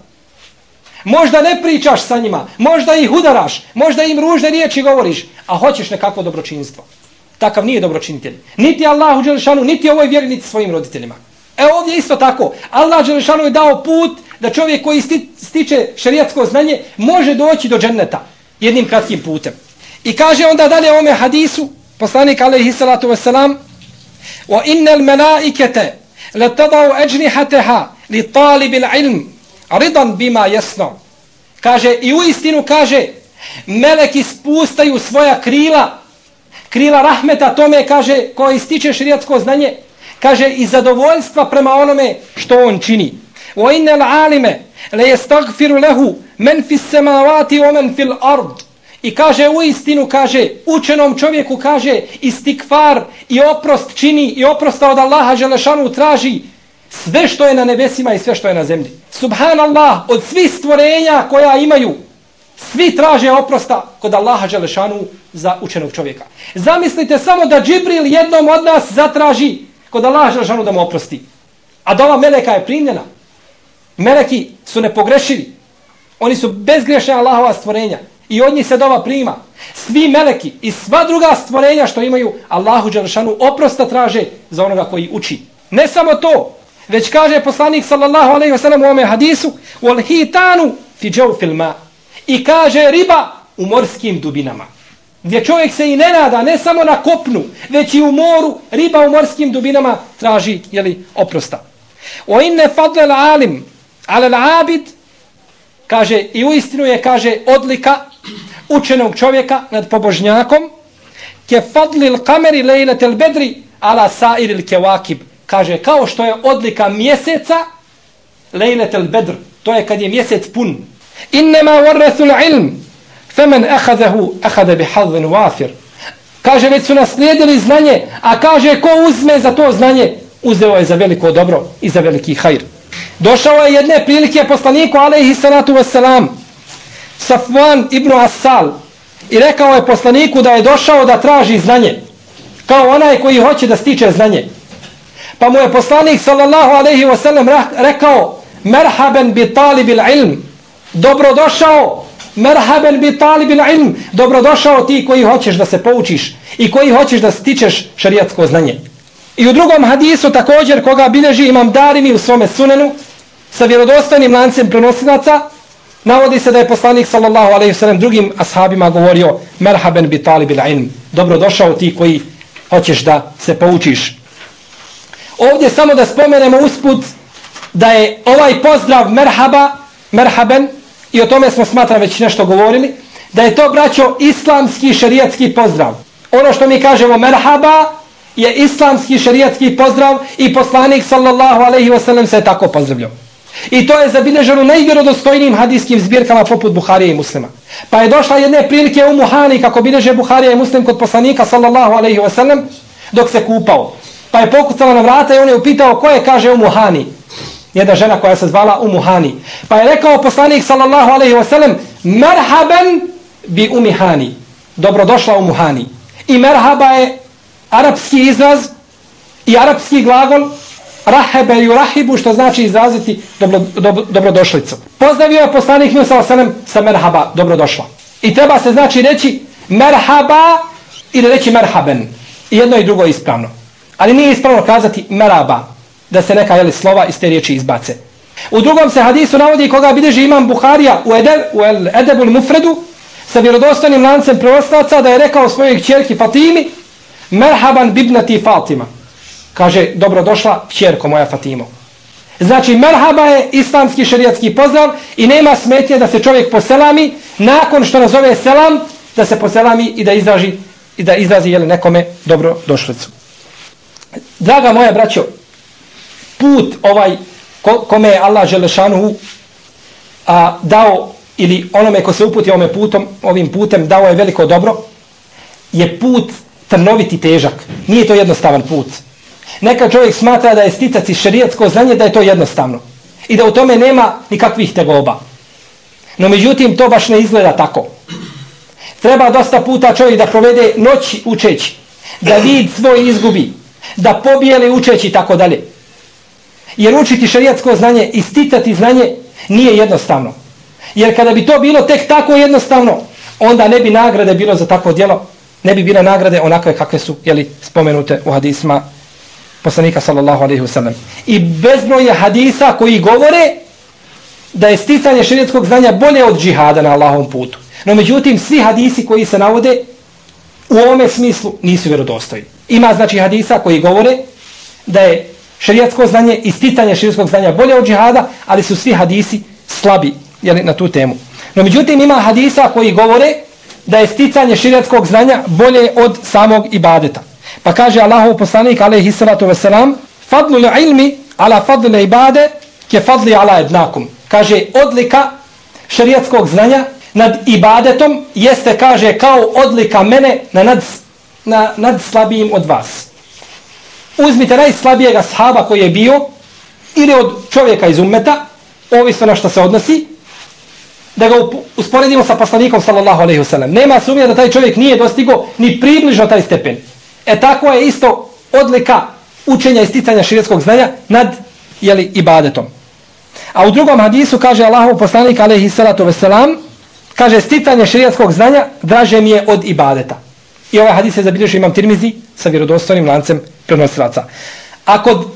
B: Možda ne pričaš sa njima, možda ih udaraš, možda im ružne riječi govoriš, a hoćeš nekakvo dobročinstvo. Takav nije dobročinitelj. Niti Allahu Đelešanu, niti ovoj vjeri, niti svojim roditeljima. E ovdje isto tako. Allah Đelešanu je dao put da čovjek koji stiče šerijatsko znanje može doći do dženneta jednim kratkim putem. I kaže onda dalje ome hadisu, poslanik alaihi salatu wasalam, wa innal melaikete letadau ajnihataha li talibil ilm ridan bima yasna." Kaže, i u istinu kaže, meleki spustaju svoja krila, krila rahmeta tome, kaže, koji stiče šerijatsko znanje, kaže, i zadovoljstva prema onome što on čini. Wa innal alime, le yastaghfiru lahu man men samawati wa man fil ard. I kaže, u istinu, kaže, učenom čovjeku, kaže, istikfar i oprost čini i oprosta od Allaha Želešanu traži, sve što je na nebesima i sve što je na zemlji. Subhanallah, od svih stvorenja koja imaju, svi traže oprosta kod Allaha Đelešanu za učenog čovjeka. Zamislite samo da Džibril jednom od nas zatraži kod Allaha Đelešanu da mu oprosti. A dova Meleka je primljena. Meleki su nepogrešivi. Oni su bezgrešne Allahova stvorenja. I od njih se dova prima. Svi meleki i sva druga stvorenja što imaju Allahu Đelšanu oprosta traže za onoga koji uči. Ne samo to, Već kaže poslanik sallallahu alejhi ve sellem u ome hadisu: "Wal hitanu fi jawfil ma." I kaže riba u morskim dubinama. Gdje čovjek se i ne nada, ne samo na kopnu, već i u moru, riba u morskim dubinama traži, jeli, oprosta. O inne fadlel alim, ale abid, kaže, i u istinu je, kaže, odlika učenog čovjeka nad pobožnjakom, ke fadlil kameri lejletel bedri, ala sairil kewakib, kaže kao što je odlika mjeseca lejletel bedr to je kad je mjesec pun. Innema warrathul ilm faman akhadahu akhadha bihadhin wafir. Kaže već su naslijedili znanje a kaže ko uzme za to znanje uzeo je za veliko dobro i za veliki hajr došao je jedne prilike poslaniku alaihi salatu vesselam Safwan ibn Asal i rekao je poslaniku da je došao da traži znanje kao onaj koji hoće da stiče znanje. Pa mu je poslanik sallallahu alaihi wasalam rekao merhaben bi talibil ilm. Dobrodošao merhaben bi talibil ilm. Dobrodošao ti koji hoćeš da se poučiš i koji hoćeš da stičeš šarijatsko znanje. I u drugom hadisu također koga bilježi imam darimi u svome sunenu sa vjerodostojnim lancem prenosilaca navodi se da je poslanik sallallahu alaihi ve sallam drugim ashabima govorio merhaben bi talib il ilm. dobrodošao ti koji hoćeš da se poučiš. Ovdje samo da spomenemo usput da je ovaj pozdrav merhaba, merhaben, i o tome smo smatra već nešto govorili, da je to, braćo, islamski šerijatski pozdrav. Ono što mi kažemo merhaba je islamski šerijatski pozdrav i poslanik sallallahu alaihi wasallam se tako pozdravljao. I to je zabilježeno najvjerodostojnijim hadijskim zbirkama poput Buharije i muslima. Pa je došla jedne prilike u Muhani kako bilježe Buharija i muslim kod poslanika sallallahu alaihi ve sellem dok se kupao. Pa je pokucala na vrata i on je upitao ko je kaže u Muhani. Jedna žena koja se zvala u Muhani. Pa je rekao poslanik sallallahu alaihi ve sellem merhaben bi umihani. Dobrodošla u Muhani. I merhaba je arapski izraz i arapski glagol rahebe i rahibu, što znači izraziti dobro, dobro, dobrodošlicu. Pozdravio je poslanik Nju sa osanem sa merhaba, dobrodošla. I treba se znači reći merhaba ili reći merhaben. I jedno i drugo je ispravno. Ali nije ispravno kazati meraba, da se neka jeli, slova iz te riječi izbace. U drugom se hadisu navodi koga bilježi imam Buharija u, Edeb, u El Edebul Mufredu sa vjerodostojnim lancem preostaca da je rekao svojoj čerki Fatimi merhaban bibnati Fatima kaže, dobrodošla kćerko moja Fatimo. Znači, merhaba je islamski šerijatski pozdrav i nema smetnje da se čovjek poselami nakon što nazove selam, da se poselami i da izraži i da izrazi jeli, nekome dobro došlicu. Draga moja braćo, put ovaj kome je Allah Želešanu a, dao ili onome ko se uputi ovim putom, ovim putem dao je veliko dobro, je put trnoviti težak. Nije to jednostavan put. Neka čovjek smatra da je sticati šerijatsko znanje, da je to jednostavno. I da u tome nema nikakvih tegoba. No međutim, to baš ne izgleda tako. Treba dosta puta čovjek da provede noć učeći, da vid svoj izgubi, da pobijeli učeći i tako dalje. Jer učiti šerijatsko znanje i sticati znanje nije jednostavno. Jer kada bi to bilo tek tako jednostavno, onda ne bi nagrade bilo za takvo djelo, ne bi bile nagrade onakve kakve su jeli, spomenute u hadisma poslanika sallallahu alaihi wasallam. I bezno je hadisa koji govore da je sticanje širijetskog znanja bolje od džihada na Allahovom putu. No međutim, svi hadisi koji se navode u ovome smislu nisu vjerodostojni. Ima znači hadisa koji govore da je širijetsko znanje i sticanje širijetskog znanja bolje od džihada, ali su svi hadisi slabi jeli, na tu temu. No međutim, ima hadisa koji govore da je sticanje širijetskog znanja bolje od samog ibadeta. Pa kaže Allahov poslanik alejhi salatu vesselam: "Fadlu ilmi ala fadli ibade ke fadli ala ibnakum." Kaže odlika šerijatskog znanja nad ibadetom jeste kaže kao odlika mene na nad, na nad slabijim od vas. Uzmite najslabijeg ashaba koji je bio ili od čovjeka iz ummeta, ovisno na što se odnosi, da ga usporedimo sa poslanikom sallallahu alejhi ve sellem. Nema sumnje da taj čovjek nije dostigo ni približno taj stepen. E tako je isto odlika učenja i sticanja širijskog znanja nad jeli, ibadetom. A u drugom hadisu kaže Allahu poslanik alejhi salatu wasalam, kaže sticanje širijskog znanja draže mi je od ibadeta. I ovaj hadis je zabilježio imam tirmizi sa vjerodostojnim lancem prenosilaca. A kod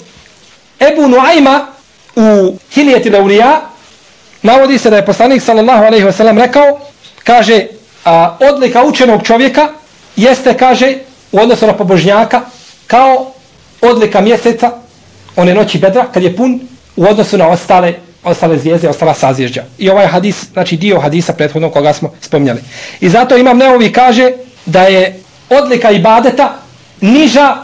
B: Ebu Nuajma u Hilijeti Leulija navodi se da je poslanik sallallahu alejhi ve sellem rekao, kaže, a, odlika učenog čovjeka jeste, kaže, u odnosu na pobožnjaka kao odlika mjeseca one noći bedra kad je pun u odnosu na ostale ostale zvijezde, ostala sazvježđa. I ovaj hadis, znači dio hadisa prethodnog koga smo spominjali. I zato imam neovi kaže da je odlika ibadeta niža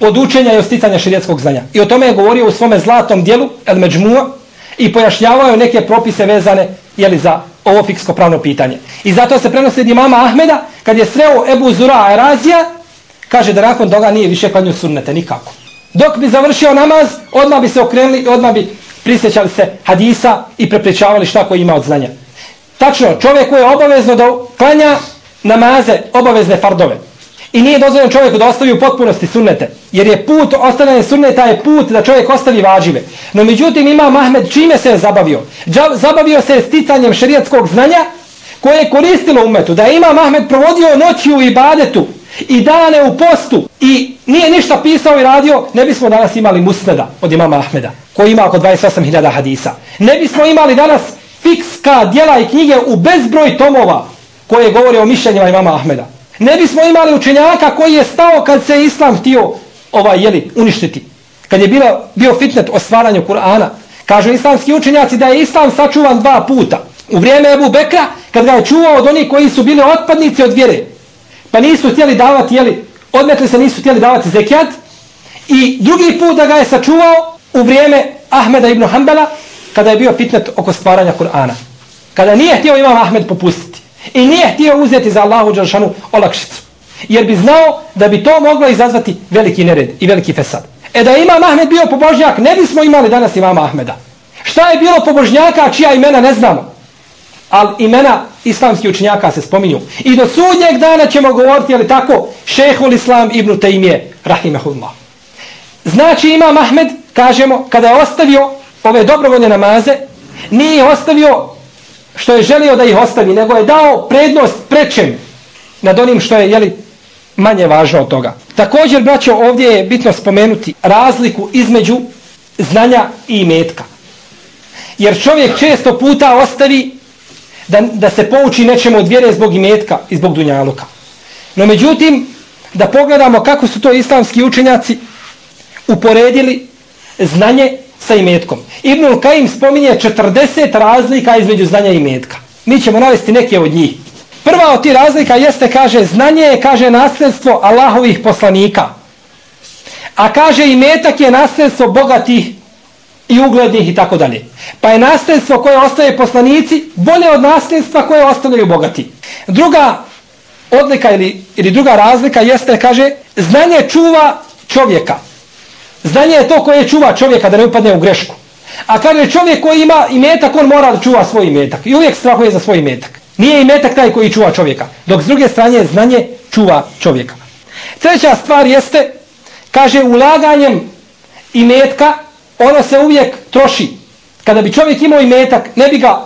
B: od učenja i osticanja širijetskog znanja. I o tome je govorio u svome zlatom dijelu El Međmua i pojašnjavao neke propise vezane jeli, za ovo fiksko pravno pitanje. I zato se prenosi od imama Ahmeda kad je sreo Ebu Zura Erazija kaže da nakon toga nije više klanju sunnete, nikako. Dok bi završio namaz, odmah bi se okrenuli i odmah bi prisjećali se hadisa i prepričavali šta koji ima od znanja. Tačno, čovjek koji je obavezno da klanja namaze, obavezne fardove. I nije dozvoljeno čovjeku da ostavi u potpunosti sunnete. Jer je put ostavljanje sunneta je put da čovjek ostavi važive. No međutim ima Mahmed čime se je zabavio? Zabavio se sticanjem šerijatskog znanja koje je koristilo umetu. Da je ima Mahmed provodio noći u ibadetu i dane u postu i nije ništa pisao i radio, ne bismo danas imali musneda od imama Ahmeda, koji ima oko 28.000 hadisa. Ne bismo imali danas fikska dijela i knjige u bezbroj tomova koje govore o mišljenjima imama Ahmeda. Ne bismo imali učenjaka koji je stao kad se islam htio ovaj, jeli, uništiti. Kad je bilo, bio fitnet o stvaranju Kur'ana. Kažu islamski učenjaci da je islam sačuvan dva puta. U vrijeme Ebu Bekra, kad ga je čuvao od onih koji su bili otpadnici od vjere, pa nisu htjeli davati, jeli, odmetli se nisu htjeli davati zekijat i drugi put da ga je sačuvao u vrijeme Ahmeda ibn Hanbala kada je bio fitnet oko stvaranja Kur'ana. Kada nije htio Imam Ahmed popustiti. I nije htio uzeti za Allahu Đalšanu olakšicu. Jer bi znao da bi to moglo izazvati veliki nered i veliki fesad. E da Imam Ahmed bio pobožnjak, ne bismo imali danas imama Ahmeda. Šta je bilo pobožnjaka čija imena ne znamo? Ali imena islamskih učenjaka se spominju. I do sudnjeg dana ćemo govoriti, ali tako, šehul islam ibn Taymije, rahimehullah. Znači Imam Ahmed, kažemo, kada je ostavio ove dobrovoljne namaze, nije ostavio što je želio da ih ostavi, nego je dao prednost prečem nad onim što je, jeli, manje važno od toga. Također, braćo, ovdje je bitno spomenuti razliku između znanja i metka. Jer čovjek često puta ostavi da, da se pouči nečemu od vjere zbog imetka i zbog dunjaluka. No međutim, da pogledamo kako su to islamski učenjaci uporedili znanje sa imetkom. Ibnul Kajim spominje 40 razlika između znanja i imetka. Mi ćemo navesti neke od njih. Prva od tih razlika jeste, kaže, znanje je, kaže, nasljedstvo Allahovih poslanika. A kaže, imetak je nasljedstvo bogatih i uglednih i tako dalje. Pa je nasljedstvo koje ostaje poslanici bolje od nasljedstva koje ostavljaju bogati. Druga odlika ili, ili druga razlika jeste, kaže, znanje čuva čovjeka. Znanje je to koje čuva čovjeka da ne upadne u grešku. A kaže čovjek koji ima imetak, on mora da čuva svoj imetak. I uvijek strahuje za svoj imetak. Nije i metak taj koji čuva čovjeka. Dok s druge strane znanje čuva čovjeka. Treća stvar jeste, kaže, ulaganjem i metka, ono se uvijek troši. Kada bi čovjek imao i metak, ne bi ga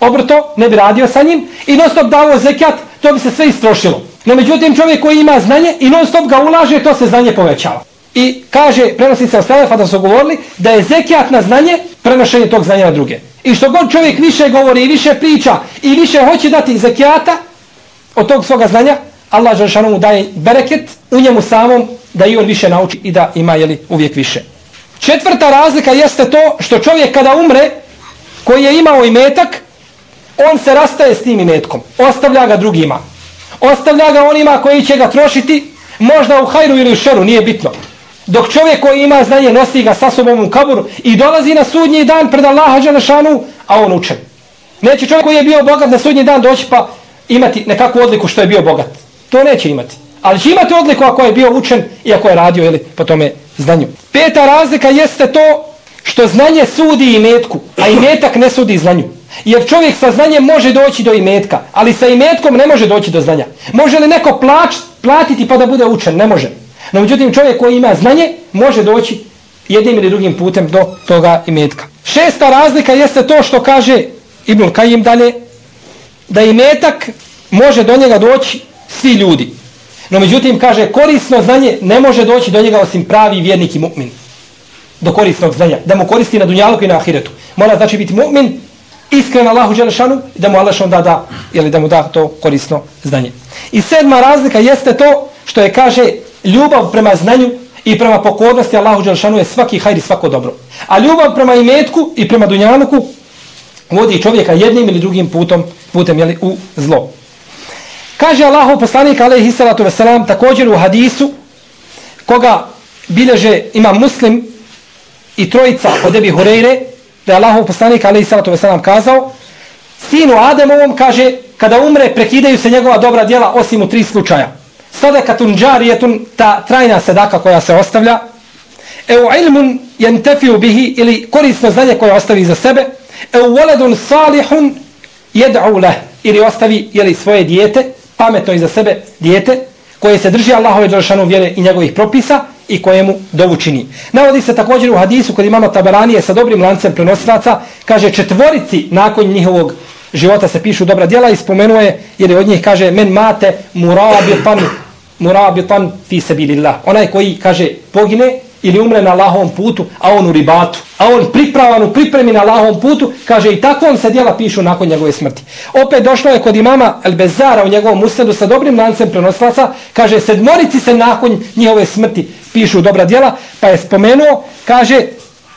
B: obrto, ne bi radio sa njim i non stop davo zekijat, to bi se sve istrošilo. No međutim, čovjek koji ima znanje i non stop ga ulaže, to se znanje povećava. I kaže, prenosi se od Selefa da su govorili, da je zekijat na znanje, prenošenje tog znanja na druge. I što god čovjek više govori i više priča i više hoće dati zekijata od tog svoga znanja, Allah Žešanu mu daje bereket u njemu samom da i on više nauči i da ima jeli, uvijek više. Četvrta razlika jeste to što čovjek kada umre, koji je imao imetak, on se rastaje s tim imetkom. Ostavlja ga drugima. Ostavlja ga onima koji će ga trošiti, možda u hajru ili u šeru, nije bitno. Dok čovjek koji ima znanje nosi ga sa sobom u kaburu i dolazi na sudnji dan pred Allaha Đelešanu, a on učen. Neće čovjek koji je bio bogat na sudnji dan doći pa imati nekakvu odliku što je bio bogat. To neće imati. Ali će imati odliku ako je bio učen i ako je radio ili po tome znanju. Peta razlika jeste to što znanje sudi i metku, a i metak ne sudi znanju. Jer čovjek sa znanjem može doći do imetka, ali sa imetkom ne može doći do znanja. Može li neko plać, platiti pa da bude učen? Ne može. No međutim čovjek koji ima znanje može doći jednim ili drugim putem do toga imetka. Šesta razlika jeste to što kaže Ibnul Kajim dalje, da imetak može do njega doći svi ljudi. No međutim kaže korisno znanje ne može doći do njega osim pravi vjernik i mu'min. Do korisnog znanja. Da mu koristi na dunjalku i na ahiretu. Mora znači biti mu'min, iskren Allahu Đelešanu i da mu Allah onda da, ili da mu da to korisno znanje. I sedma razlika jeste to što je kaže ljubav prema znanju i prema pokornosti Allahu Đelšanu je svaki hajri svako dobro. A ljubav prema imetku i prema dunjanuku vodi čovjeka jednim ili drugim putom, putem jeli, u zlo. Kaže Allahu poslanik alaihi salatu wasalam također u hadisu koga bileže ima muslim i trojica od Ebi Hureyre da je Allahu poslanik alaihi salatu wasalam kazao sinu Ademovom kaže kada umre prekidaju se njegova dobra djela osim u tri slučaja sadakatun džarijetun, ta trajna sadaka koja se ostavlja, e u ilmun jentefiju bihi, ili korisno znanje koje ostavi za sebe, e u voledun salihun jed'u leh, ili ostavi jeli, svoje dijete, pametno i za sebe dijete, koje se drži Allahove dželšanu vjere i njegovih propisa i kojemu dovu čini. Navodi se također u hadisu kod imamo Tabaranije sa dobrim lancem prenosilaca, kaže četvorici nakon njihovog života se pišu dobra djela i spomenuje, jer od njih kaže men mate murabitan murabitan fi sabilillah. Onaj koji kaže pogine ili umre na Allahovom putu, a on u ribatu, a on pripravan u pripremi na Allahovom putu, kaže i tako on se djela pišu nakon njegove smrti. Opet došlo je kod imama Elbezara u njegovom usredu sa dobrim lancem prenoslaca, kaže sedmorici se nakon njihove smrti pišu dobra djela, pa je spomenuo, kaže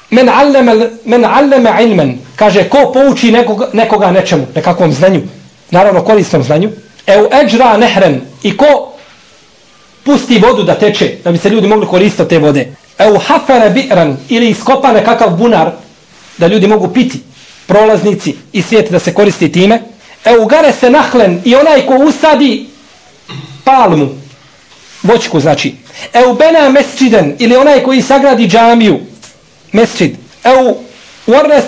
B: men alleme, men alleme ilmen, kaže ko pouči nekoga, nekoga nečemu, nekakvom znanju, naravno korisnom znanju, e u eđra nehren i ko pusti vodu da teče, da bi se ljudi mogli koristiti te vode. E u hafere bi'ran ili iskopa nekakav bunar, da ljudi mogu piti prolaznici i svijet da se koristi time. E u gare se nahlen i onaj ko usadi palmu, voćku znači. E u bena mesčiden ili onaj koji sagradi džamiju, mesčid. E u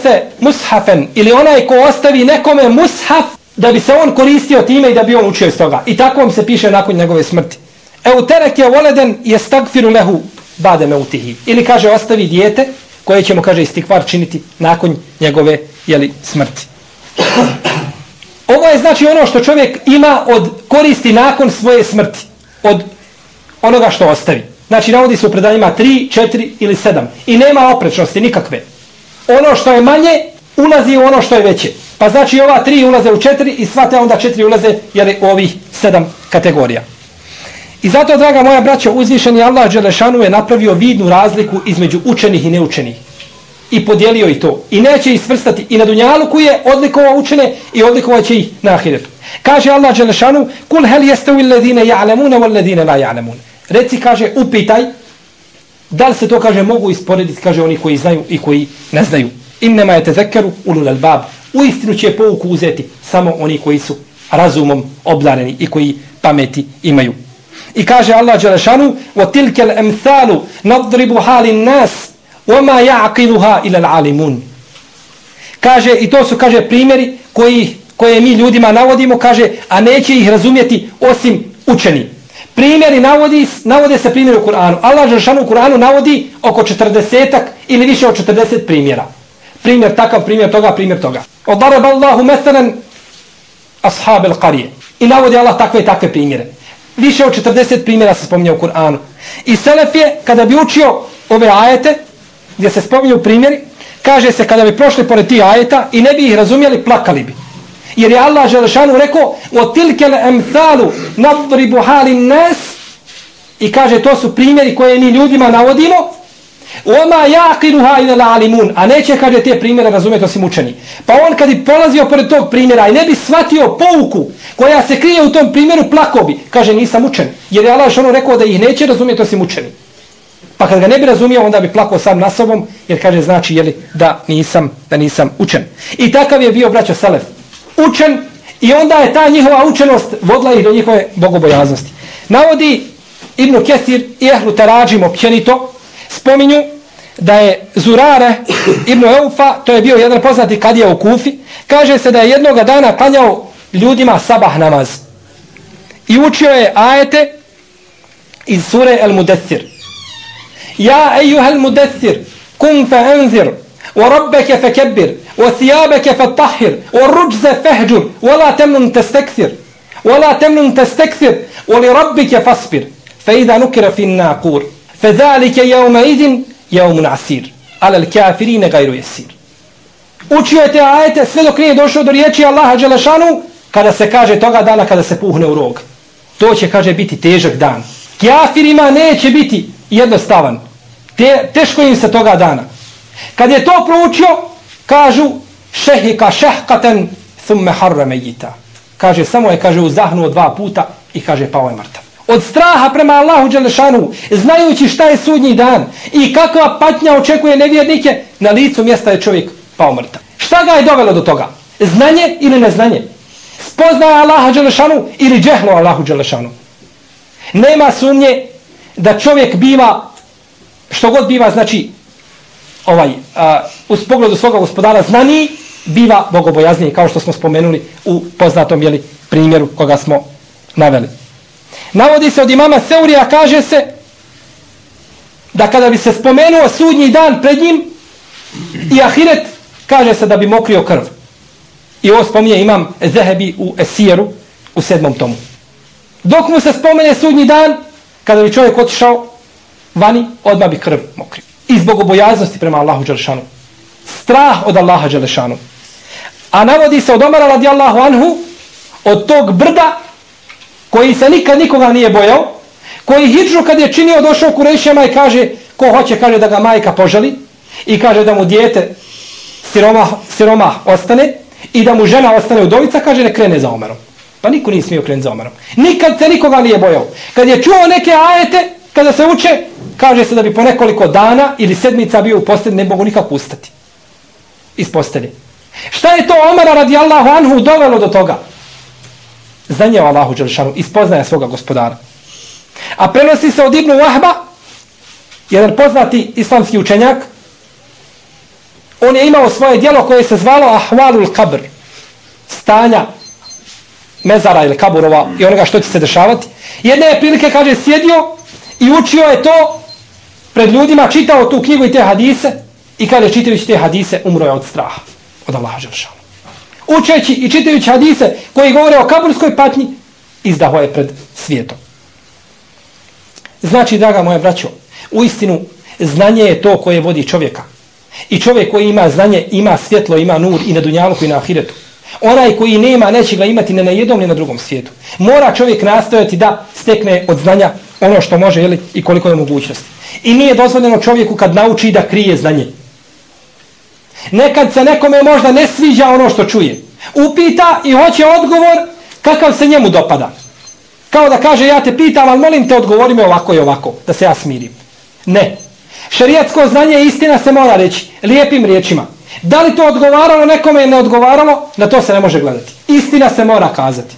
B: se mushafen ili onaj ko ostavi nekome mushaf da bi se on koristio time i da bi on učio iz toga. I tako vam se piše nakon njegove smrti. E u terek je voleden je stagfiru lehu bade me utihi. Ili kaže ostavi dijete koje ćemo, kaže, istikvar činiti nakon njegove jeli, smrti. Ovo je znači ono što čovjek ima od koristi nakon svoje smrti. Od onoga što ostavi. Znači navodi se u predanjima 3, 4 ili 7. I nema oprečnosti nikakve. Ono što je manje ulazi u ono što je veće. Pa znači ova 3 ulaze u 4 i sva te onda 4 ulaze jeli, u ovih 7 kategorija. I zato, draga moja braća, uzvišeni Allah Đelešanu je napravio vidnu razliku između učenih i neučenih. I podijelio i to. I neće ih svrstati. I na Dunjalu koji je odlikovao učene i odlikova će ih na Ahiretu. Kaže Allah Đelešanu, kul hel jeste u illedine ja'lemune u illedine la ja'lemune. Reci, kaže, upitaj, da li se to, kaže, mogu isporediti, kaže, oni koji znaju i koji ne znaju. Innema je te zekeru ulul al bab. U istinu će pouku uzeti samo oni koji su razumom obdareni i koji pameti imaju. I kaže Allah Đelešanu وَتِلْكَ الْأَمْثَالُ نَضْرِبُ حَالِ النَّاسِ وَمَا يَعْقِلُهَا إِلَى الْعَالِمُونَ Kaže, i to su, kaže, primjeri koji, koje mi ljudima navodimo, kaže, a neće ih razumjeti osim učeni. Primjeri navodi, navode se primjeri u Kur'anu. Allah Đelešanu u Kur'anu navodi oko 40 ili više od 40 primjera. Primjer takav, primjer toga, primjer toga. Odarab Allahu meselen ashab el qarije. I navodi Allah takve i takve primjere više od 40 primjera se spominje u Kur'anu. I Selef je, kada bi učio ove ajete, gdje se spominju primjeri, kaže se kada bi prošli pored tih ajeta i ne bi ih razumjeli, plakali bi. Jer je Allah Želešanu rekao, o tilkele emthalu nadribu halin nas, i kaže to su primjeri koje mi ljudima navodimo, Oma yaqinuha ila alimun, a neće kaže te primjere razumjeti osim učeni. Pa on kad bi polazio pored tog primjera i ne bi shvatio pouku koja se krije u tom primjeru, plako bi. Kaže nisam učen. Jer je Allah ono rekao da ih neće razumjeti osim učeni. Pa kad ga ne bi razumio, onda bi plakao sam na sobom, jer kaže znači jeli, da nisam da nisam učen. I takav je bio braćo Salef. Učen i onda je ta njihova učenost vodila ih do njihove bogobojaznosti. Navodi Ibn Kesir i Ehlu Tarađim općenito, spominju da je Zurare ibn Eufa, to je bio jedan poznati kadija u Kufi, kaže se da je jednoga dana klanjao ljudima sabah namaz. I učio je ajete iz sure El Mudessir. Ja ejuhel Mudessir, kum fe enzir, wa rabbeke fe kebbir, wa thijabeke fe tahir, wa ruđze fehđur, wa la temnun te steksir, wa la فَذَلِكَ يَوْمَ اِذٍ يَوْمُ نَعْسِرِ عَلَى الْكَافِرِينَ gajru jesir. Učio je te ajete sve dok nije došao do riječi Allaha Đelešanu kada se kaže toga dana kada se puhne u rog. To će, kaže, biti težak dan. Kafirima neće biti jednostavan. Te, teško im se toga dana. Kad je to proučio, kažu šehika šehkaten thumme harra mejita. Kaže, samo je, kaže, uzahnuo dva puta i kaže, pao je mrtav od straha prema Allahu Đelešanu, znajući šta je sudnji dan i kakva patnja očekuje nevjernike, na licu mjesta je čovjek pao mrtav. Šta ga je dovelo do toga? Znanje ili neznanje? Spoznaje Allaha Đelešanu ili džehlo Allahu Đelešanu? Nema sumnje da čovjek biva, što god biva, znači, ovaj, a, uz pogledu svoga gospodara znani, biva bogobojazniji, kao što smo spomenuli u poznatom jeli, primjeru koga smo naveli. Navodi se od imama Seurija, kaže se da kada bi se spomenuo sudnji dan pred njim i ahiret, kaže se da bi mokrio krv. I ovo spominje imam Zehebi u Esijeru u sedmom tomu. Dok mu se spomene sudnji dan, kada bi čovjek otišao vani, odmah bi krv mokrio. I zbog obojaznosti prema Allahu Đelešanu. Strah od Allaha Đelešanu. A navodi se od Omara radijallahu anhu od tog brda koji se nikad nikoga nije bojao, koji hidžu kad je činio došao kurešijama i kaže, ko hoće, kaže da ga majka poželi i kaže da mu dijete siroma, siroma ostane i da mu žena ostane udovica, kaže ne krene za Omerom. Pa niko nije smio krenuti za Omerom. Nikad se nikoga nije bojao. Kad je čuo neke ajete, kada se uče, kaže se da bi po nekoliko dana ili sedmica bio u postelji, ne mogu nikako ustati. iz postelje. Šta je to Omara radijallahu anhu dovelo do toga? Znanje o Allahu Đelšanu, ispoznaje svoga gospodara. A prenosi se od Ibnu Wahba, jedan poznati islamski učenjak, on je imao svoje dijelo koje se zvalo Ahvalul Kabr, stanja mezara ili kaburova i onoga što će se dešavati. Jedne je prilike, kaže, sjedio i učio je to pred ljudima, čitao tu knjigu i te hadise i kaže, čitajući te hadise, umro je od straha, od Allaha Đelšanu. Učeći i čitajući hadise koji govore o kaburskoj patnji, izdaho je pred svijetom. Znači, draga moja braćo, u istinu, znanje je to koje vodi čovjeka. I čovjek koji ima znanje, ima svjetlo, ima nur i na dunjalku i na ahiretu. Onaj koji nema, neće ga imati ni na jednom ni na drugom svijetu. Mora čovjek nastojati da stekne od znanja ono što može jeli, i koliko je mogućnosti. I nije dozvoljeno čovjeku kad nauči da krije znanje. Nekad se nekome možda ne sviđa ono što čuje. Upita i hoće odgovor kakav se njemu dopada. Kao da kaže ja te pitam, ali molim te odgovori me ovako i ovako, da se ja smirim. Ne. Šarijatsko znanje i istina se mora reći lijepim riječima. Da li to odgovaralo nekome ili ne odgovaralo, na to se ne može gledati. Istina se mora kazati.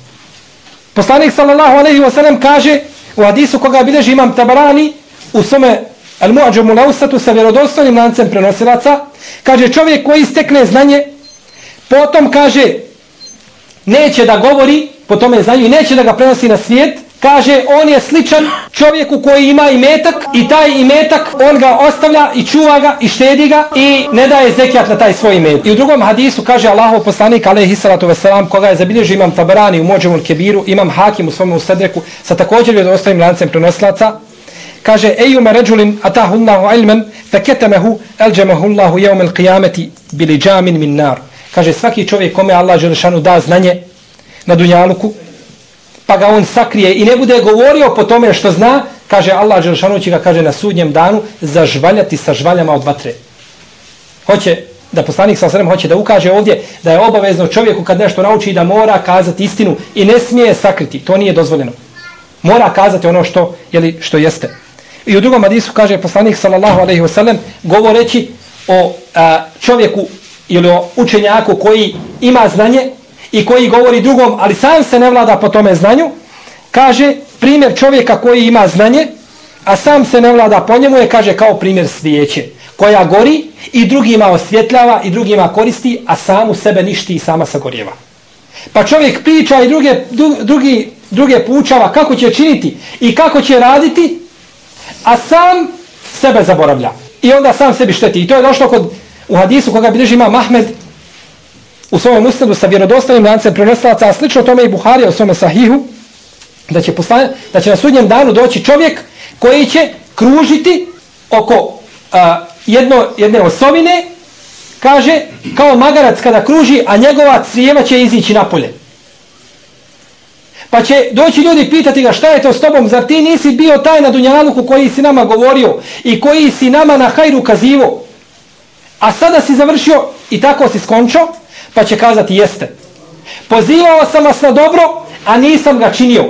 B: Poslanik sallallahu alaihi wa sallam kaže u hadisu koga bileži imam tabarani u svome al muadžumu lausatu sa vjerodostojnim lancem prenosilaca, kaže čovjek koji istekne znanje, potom kaže neće da govori po tome znanju i neće da ga prenosi na svijet, kaže on je sličan čovjeku koji ima imetak i taj imetak on ga ostavlja i čuva ga i štedi ga i ne daje zekijat na taj svoj imet. I u drugom hadisu kaže Allahov poslanik alaihi salatu veselam koga je zabilježio imam Tabarani u Mođemul Kebiru, imam Hakim u svome usedreku sa također je ostavim lancem prenoslaca kaže ejume ređulin atahullahu ilmen feketemehu elđemahullahu jeumel qijameti bili džamin min nar. Kaže svaki čovjek kome Allah Želešanu da znanje na dunjaluku pa ga on sakrije i ne bude govorio po tome što zna, kaže Allah Želešanu će ga kaže na sudnjem danu zažvaljati sa žvaljama od vatre. Hoće da poslanik sa srem hoće da ukaže ovdje da je obavezno čovjeku kad nešto nauči da mora kazati istinu i ne smije sakriti. To nije dozvoljeno. Mora kazati ono što, jeli, što jeste. I u drugom hadisu kaže poslanik sallallahu alejhi ve sellem govoreći o a, čovjeku ili o učenjaku koji ima znanje i koji govori drugom, ali sam se ne vlada po tome znanju, kaže primjer čovjeka koji ima znanje, a sam se ne vlada po njemu je, kaže, kao primjer svijeće, koja gori i drugima osvjetljava i drugima koristi, a sam u sebe ništi i sama sagorjeva. Pa čovjek priča i druge, drugi, druge poučava kako će činiti i kako će raditi, a sam sebe zaboravlja. I onda sam sebi šteti. I to je došlo kod, u hadisu koga bilježi ima Mahmed, u svojom ustadu sa vjerodostavnim lancem prenosilaca, a slično tome i Buharija u svome sahihu, da će, poslan, da će na sudnjem danu doći čovjek koji će kružiti oko a, jedno, jedne osovine, kaže, kao magarac kada kruži, a njegova crijeva će izići napolje. Pa će doći ljudi pitati ga šta je to s tobom, zar ti nisi bio taj na Dunjaluku koji si nama govorio i koji si nama na hajru kazivo. A sada si završio i tako si skončao, pa će kazati jeste. Pozivao sam vas na dobro, a nisam ga činio.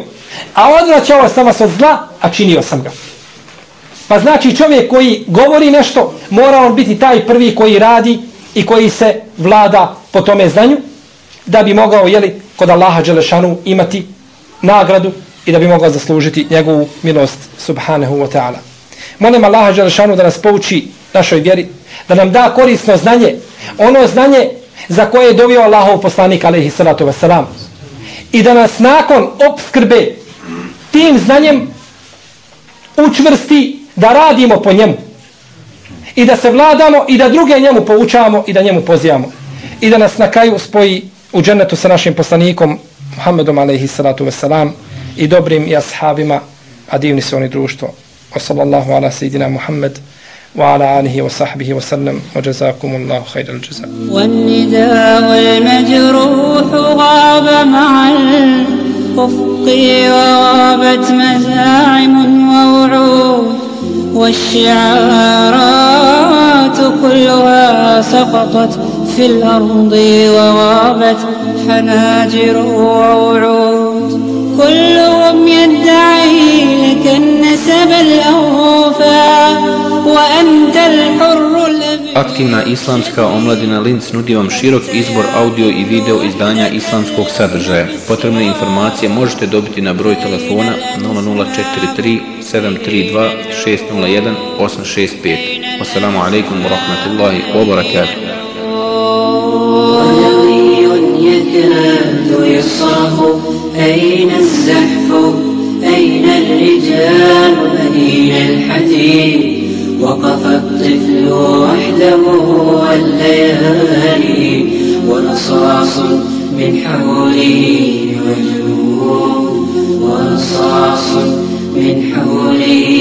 B: A odvraćao sam vas od zla, a činio sam ga. Pa znači čovjek koji govori nešto, mora on biti taj prvi koji radi i koji se vlada po tome znanju, da bi mogao, jeli, kod Allaha Đelešanu imati nagradu i da bi mogao zaslužiti njegovu milost, subhanahu wa ta'ala. Molim Allaha Đelešanu da nas pouči našoj vjeri, da nam da korisno znanje, ono znanje za koje je dovio Allahov poslanik alaihi salatu wasalam. I da nas nakon obskrbe tim znanjem učvrsti da radimo po njemu. I da se vladamo i da druge njemu poučavamo i da njemu pozivamo. I da nas na kraju spoji u džennetu sa našim poslanikom Muhammedom alaihi salatu wasalam i dobrim i ashabima, a divni se oni društvo. Wa sallallahu ala sejidina Muhammed wa ala alihi wa sahbihi wa sallam wa
E: jazakumullahu khairal jaza. Wa nida wal majruhu gaba ma'al أفقي وغابت مزاعم ووعود والشعارات kulluha سقطت في الأرض وغابت حناجر ووعود كلهم يدعي لك النسب الأوفى وأنت الحر الأبي
F: Aktivna islamska omladina Linz nudi vam širok izbor audio i video izdanja islamskog sadržaja. Potrebne informacije možete dobiti na broj telefona 0043 732 601 865. Wassalamu alaikum wa rahmatullahi wa barakatuh.
G: يكاد يصرخ أين الزحف؟ أين الرجال؟ أين الحديد؟ وقف الطفل وحده والليالي ورصاص من حوله وجنون ورصاص من حوله